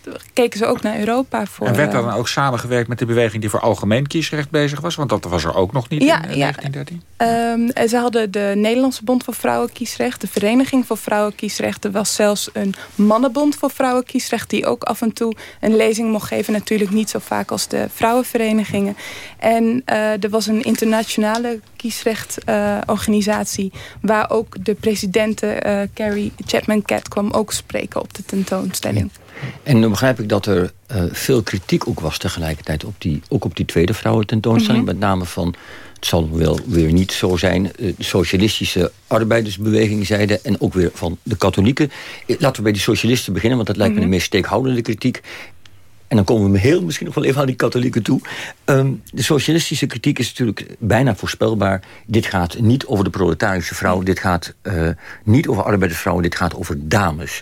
S7: Uh, keken ze ook naar Europa voor...
S5: En werd dan ook samengewerkt met de beweging die voor algemeen kiesrecht bezig was? Want dat was er ook nog niet ja, in 1913.
S7: Um, ze hadden de Nederlandse Bond voor Vrouwenkiesrecht... de Vereniging voor Vrouwenkiesrecht. Er was zelfs een Mannenbond voor Vrouwenkiesrecht... die ook af en toe een lezing mocht geven. Natuurlijk niet zo vaak als de vrouwenverenigingen. En uh, er was een internationale kiesrechtorganisatie... Waar ook de president uh, Carrie Chapman Cat kwam ook spreken op de tentoonstelling.
S6: En dan begrijp ik dat er veel kritiek ook was tegelijkertijd... Op die, ook op die tweede vrouwententoonstelling. Mm -hmm. Met name van, het zal wel weer niet zo zijn... de socialistische arbeidersbeweging zeiden... en ook weer van de katholieken. Laten we bij die socialisten beginnen... want dat lijkt me mm -hmm. de meest steekhoudende kritiek. En dan komen we heel misschien nog wel even aan die katholieken toe. Um, de socialistische kritiek is natuurlijk bijna voorspelbaar. Dit gaat niet over de proletarische vrouw. Dit gaat uh, niet over arbeidersvrouwen. Dit gaat over dames.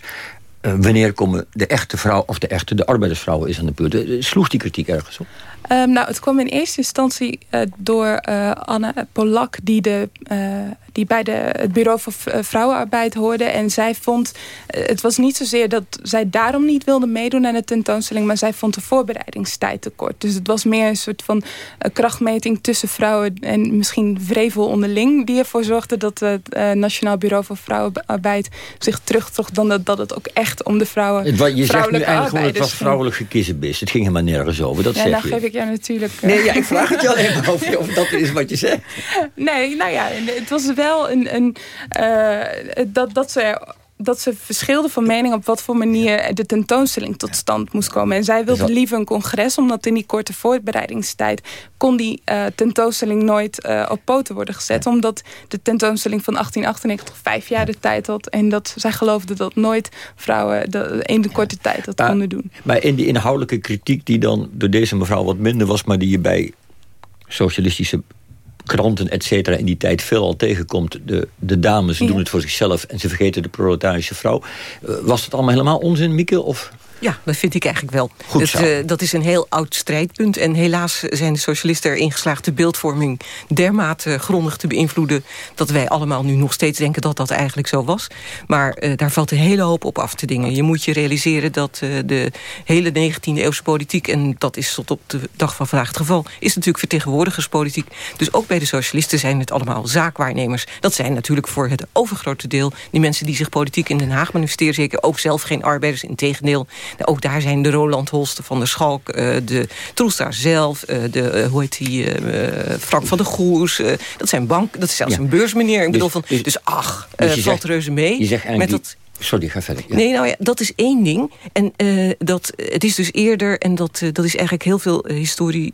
S6: Uh, wanneer komen de echte vrouw, of de echte, de arbeidersvrouwen is aan de beurt? Uh, sloeg die kritiek ergens op?
S7: Um, nou, het kwam in eerste instantie uh, door uh, Anne Polak... die, de, uh, die bij de, het Bureau voor Vrouwenarbeid hoorde. En zij vond... het was niet zozeer dat zij daarom niet wilde meedoen aan de tentoonstelling... maar zij vond de voorbereidingstijd te kort. Dus het was meer een soort van krachtmeting tussen vrouwen... en misschien vrevel onderling... die ervoor zorgde dat het Nationaal Bureau voor Vrouwenarbeid... zich terugtrok dan dat, dat het ook echt om de vrouwen...
S6: Het, je zegt nu eigenlijk gewoon het was vrouwelijk gekiezenbis. Het ging helemaal nergens over, dat
S7: ja,
S6: zeg
S7: nou
S6: je.
S7: geef ik natuurlijk...
S6: Nee, ja, ik vraag het je alleen maar of, of dat is wat je zegt.
S7: Nee, nou ja, het was wel een... een uh, dat, dat ze dat ze verschilden van mening op wat voor manier de tentoonstelling tot stand moest komen. En zij wilde liever een congres, omdat in die korte voorbereidingstijd kon die uh, tentoonstelling nooit uh, op poten worden gezet. Omdat de tentoonstelling van 1898 vijf jaar de tijd had. En dat zij geloofden dat nooit vrouwen de, in de korte tijd dat
S6: maar,
S7: konden doen.
S6: Maar in die inhoudelijke kritiek die dan door deze mevrouw wat minder was... maar die je bij socialistische kranten, et cetera, in die tijd veel al tegenkomt. De, de dames ja. doen het voor zichzelf en ze vergeten de proletarische vrouw. Uh, was dat allemaal helemaal onzin, Mieke? Of...
S8: Ja, dat vind ik eigenlijk wel. Goed dat, uh, dat is een heel oud strijdpunt. En helaas zijn de socialisten erin geslaagd de beeldvorming dermate grondig te beïnvloeden... dat wij allemaal nu nog steeds denken dat dat eigenlijk zo was. Maar uh, daar valt een hele hoop op af te dingen. Je moet je realiseren dat uh, de hele 19e eeuwse politiek... en dat is tot op de dag van vandaag het geval... is natuurlijk vertegenwoordigerspolitiek. Dus ook bij de socialisten zijn het allemaal zaakwaarnemers. Dat zijn natuurlijk voor het overgrote deel... die mensen die zich politiek in Den Haag manifesteren... zeker ook zelf geen arbeiders, in tegendeel... Ook daar zijn de Roland Holsten van der Schalk, uh, de Troelstra zelf, uh, de, uh, hoe heet die, Frank van der Goers. dat zijn bank, dat is zelfs ja. een beursmeneer. Ik dus, bedoel van, dus, dus ach, dus valt reuze mee.
S6: Je zegt met dat Sorry, ga verder. Ja.
S8: Nee, nou ja, dat is één ding. En uh, dat, het is dus eerder, en dat, uh, dat is eigenlijk heel veel historie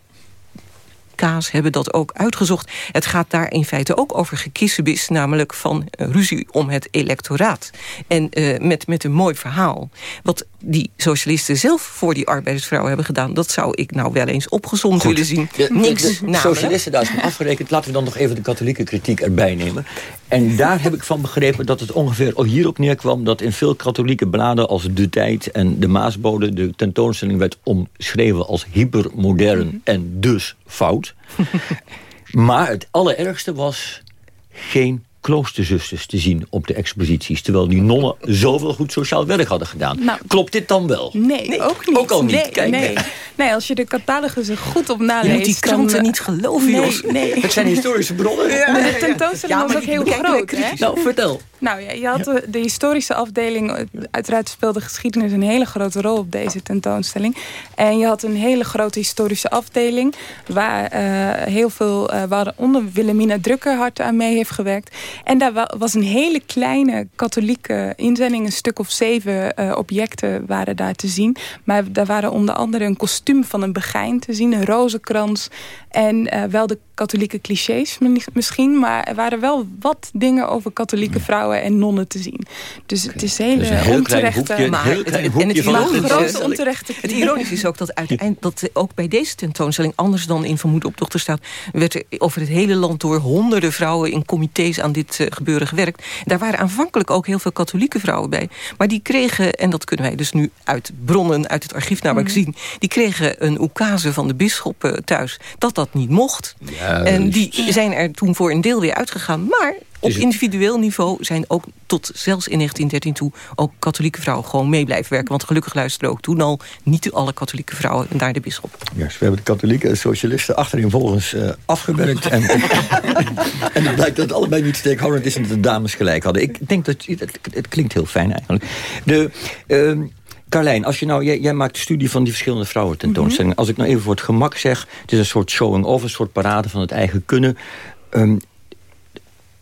S8: kaas hebben dat ook uitgezocht. Het gaat daar in feite ook over gekissenbis, namelijk van uh, ruzie om het electoraat. En uh, met, met een mooi verhaal. Wat die socialisten zelf voor die arbeidersvrouwen hebben gedaan... dat zou ik nou wel eens opgezond willen zien.
S6: De, Niks, de, de socialisten daar is afgerekend. Laten we dan nog even de katholieke kritiek erbij nemen. En daar heb ik van begrepen dat het ongeveer hierop neerkwam... dat in veel katholieke bladen als De Tijd en De Maasbode... de tentoonstelling werd omschreven als hypermodern mm -hmm. en dus fout. [LAUGHS] maar het allerergste was geen kloosterzusters te zien op de exposities... terwijl die nonnen zoveel goed sociaal werk hadden gedaan. Nou, Klopt dit dan wel?
S7: Nee, nee, ook niet.
S6: Ook al niet.
S7: Nee,
S6: Kijk,
S7: nee. nee, als je de catalogus er goed op naleest...
S8: Je moet die kranten
S7: dan,
S8: niet geloven,
S7: nee,
S8: Jos.
S7: Nee.
S6: Het zijn historische bronnen.
S7: Ja, maar de tentoonstelling
S8: ja,
S7: was ook heel groot. Hè?
S6: Nou, vertel.
S7: Nou ja, je had de, de, historische afdeling... Uiteraard speelde geschiedenis een hele grote rol op deze tentoonstelling. En je had een hele grote historische afdeling... waar uh, heel veel... Uh, waaronder Wilhelmina Drukkerhart aan mee heeft gewerkt. En daar was een hele kleine katholieke inzending. Een stuk of zeven uh, objecten waren daar te zien. Maar daar waren onder andere een kostuum van een begijn te zien. Een rozenkrans. En wel de katholieke clichés misschien. Maar er waren wel wat dingen over katholieke vrouwen en nonnen te zien. Dus het is hele
S6: dus een heel
S7: onterechte...
S6: Klein hoekje, heel klein hoekje
S8: en het,
S6: van
S8: ironische,
S7: onterechte
S8: het ironische is ook dat, uiteindelijk, dat ook bij deze tentoonstelling... anders dan in Vermoed optochten staat... werd er over het hele land door honderden vrouwen... in comité's aan dit uh, gebeuren gewerkt. Daar waren aanvankelijk ook heel veel katholieke vrouwen bij. Maar die kregen, en dat kunnen wij dus nu uit bronnen... uit het archief namelijk mm. zien... die kregen een oekase van de bisschop uh, thuis... dat dat niet mocht.
S6: Juist.
S8: En die zijn er toen voor een deel weer uitgegaan. Maar op individueel niveau zijn ook tot zelfs in 1913 toe... ook katholieke vrouwen gewoon mee blijven werken. Want gelukkig luisteren ook toen al niet alle katholieke vrouwen naar de bisschop.
S6: Ja, we hebben de katholieke socialisten achterin volgens uh, afgewerkt. en, [LAUGHS] en het blijkt dat het allebei niet steekhoudend is... en dat de dames gelijk hadden. Ik denk dat het, het, het klinkt heel fijn eigenlijk. De... Uh, Carlijn, als je nou, jij, jij, maakt de studie van die verschillende vrouwen tentoonstellingen. Mm -hmm. Als ik nou even voor het gemak zeg... het is een soort showing-off, een soort parade van het eigen kunnen. Um,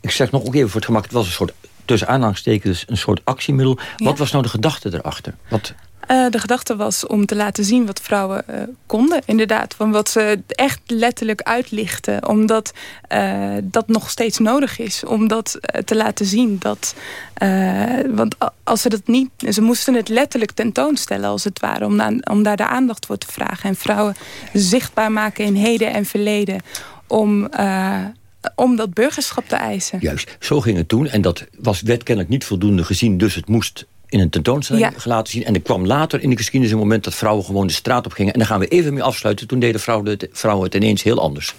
S6: ik zeg nog ook even voor het gemak... het was een soort, tussen aanhalingstekens, een soort actiemiddel. Ja. Wat was nou de gedachte erachter? Wat...
S7: Uh, de gedachte was om te laten zien wat vrouwen uh, konden, inderdaad. Van wat ze echt letterlijk uitlichten. Omdat uh, dat nog steeds nodig is. Om dat te laten zien. Dat, want als ze dat niet... Ze moesten het letterlijk tentoonstellen, als het ware. Om, om daar de aandacht voor te vragen. En vrouwen zichtbaar maken in heden en verleden. Om om dat burgerschap te eisen.
S6: Juist, zo ging het toen. En dat was wetkennelijk niet voldoende gezien, dus het moest in een tentoonstelling ja. laten zien. En er kwam later in de geschiedenis een moment dat vrouwen gewoon de straat op gingen. En daar gaan we even mee afsluiten. Toen deden vrouwen het, vrouwen het ineens heel anders.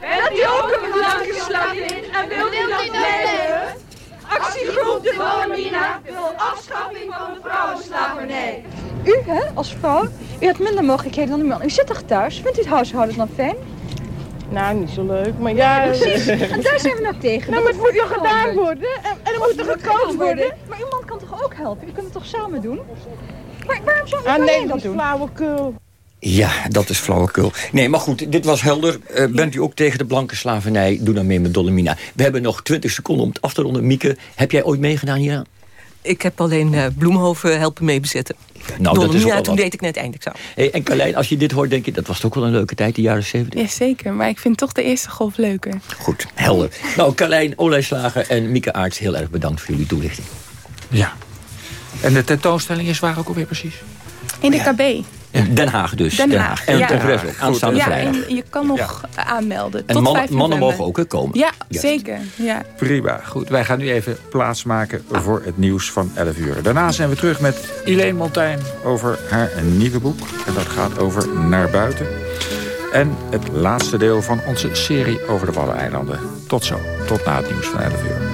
S16: En die ook een blanke slavin en wil die dat blijven? Actiegroep de Wilhelmina wil afschaffing van de vrouwenslavernij.
S17: U, hè, als vrouw, u hebt minder mogelijkheden dan uw man. U zit toch thuis? Vindt u het huishouden dan fijn?
S18: Nou, niet zo leuk, maar ja...
S17: Precies. [LAUGHS] En daar zijn we nou tegen.
S18: Nou, maar het moet nog gedaan worden. En, en er moet er gekookt worden.
S17: Maar uw man kan toch ook helpen? U kunt het toch samen doen? Maar waarom zou
S18: ah, nee,
S17: dat
S18: doen? flauwekul.
S6: Ja, dat is flauwekul. Nee, maar goed, dit was helder. Uh, bent u ook tegen de blanke slavernij? Doe dan mee met Dolomina. We hebben nog 20 seconden om het af te ronden. Mieke, heb jij ooit meegedaan hieraan?
S8: Ik heb alleen uh, Bloemhoven helpen meebezetten.
S6: Nou, dat is
S8: ja, toen deed ik net eindelijk zo.
S6: Hey, en Carlijn, als je dit hoort, denk je... dat was toch wel een leuke tijd, de jaren 70?
S7: Ja, zeker. Maar ik vind toch de eerste golf leuker.
S6: Goed, helder. nou, Carlijn, Olij Slager en Mieke Aarts... heel erg bedankt voor jullie toelichting.
S5: Ja. En de tentoonstelling is waar ook alweer precies?
S7: In de KB.
S6: Den Haag dus.
S7: Den Haag.
S6: En
S7: ja.
S6: ten Greffel, aanstaande
S7: ja,
S6: vrijdag.
S7: En je kan nog ja. aanmelden.
S6: En
S7: tot
S6: mannen,
S7: 5
S6: mannen
S7: november.
S6: mogen ook komen.
S7: Ja, zeker. Ja.
S5: Prima. Goed, wij gaan nu even plaatsmaken voor het nieuws van 11 uur. Daarna zijn we terug met Elaine Montaigne over haar nieuwe boek. En dat gaat over Naar Buiten. En het laatste deel van onze serie over de Waddeneilanden. Tot zo. Tot na het nieuws van 11 uur.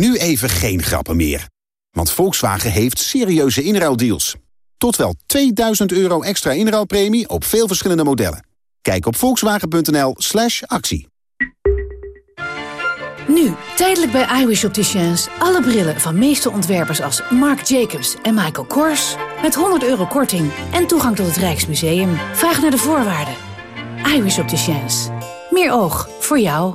S19: Nu even geen grappen meer. Want Volkswagen heeft serieuze inruildeals. Tot wel 2000 euro extra inruilpremie op veel verschillende modellen. Kijk op volkswagen.nl slash actie.
S20: Nu, tijdelijk bij iWish Opticians. Alle brillen van meeste ontwerpers als Marc Jacobs en Michael Kors. Met 100 euro korting en toegang tot het Rijksmuseum. Vraag naar de voorwaarden. iWish Opticians. Meer oog voor jou.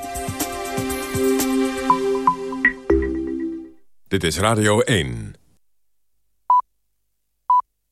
S21: Dit is Radio 1.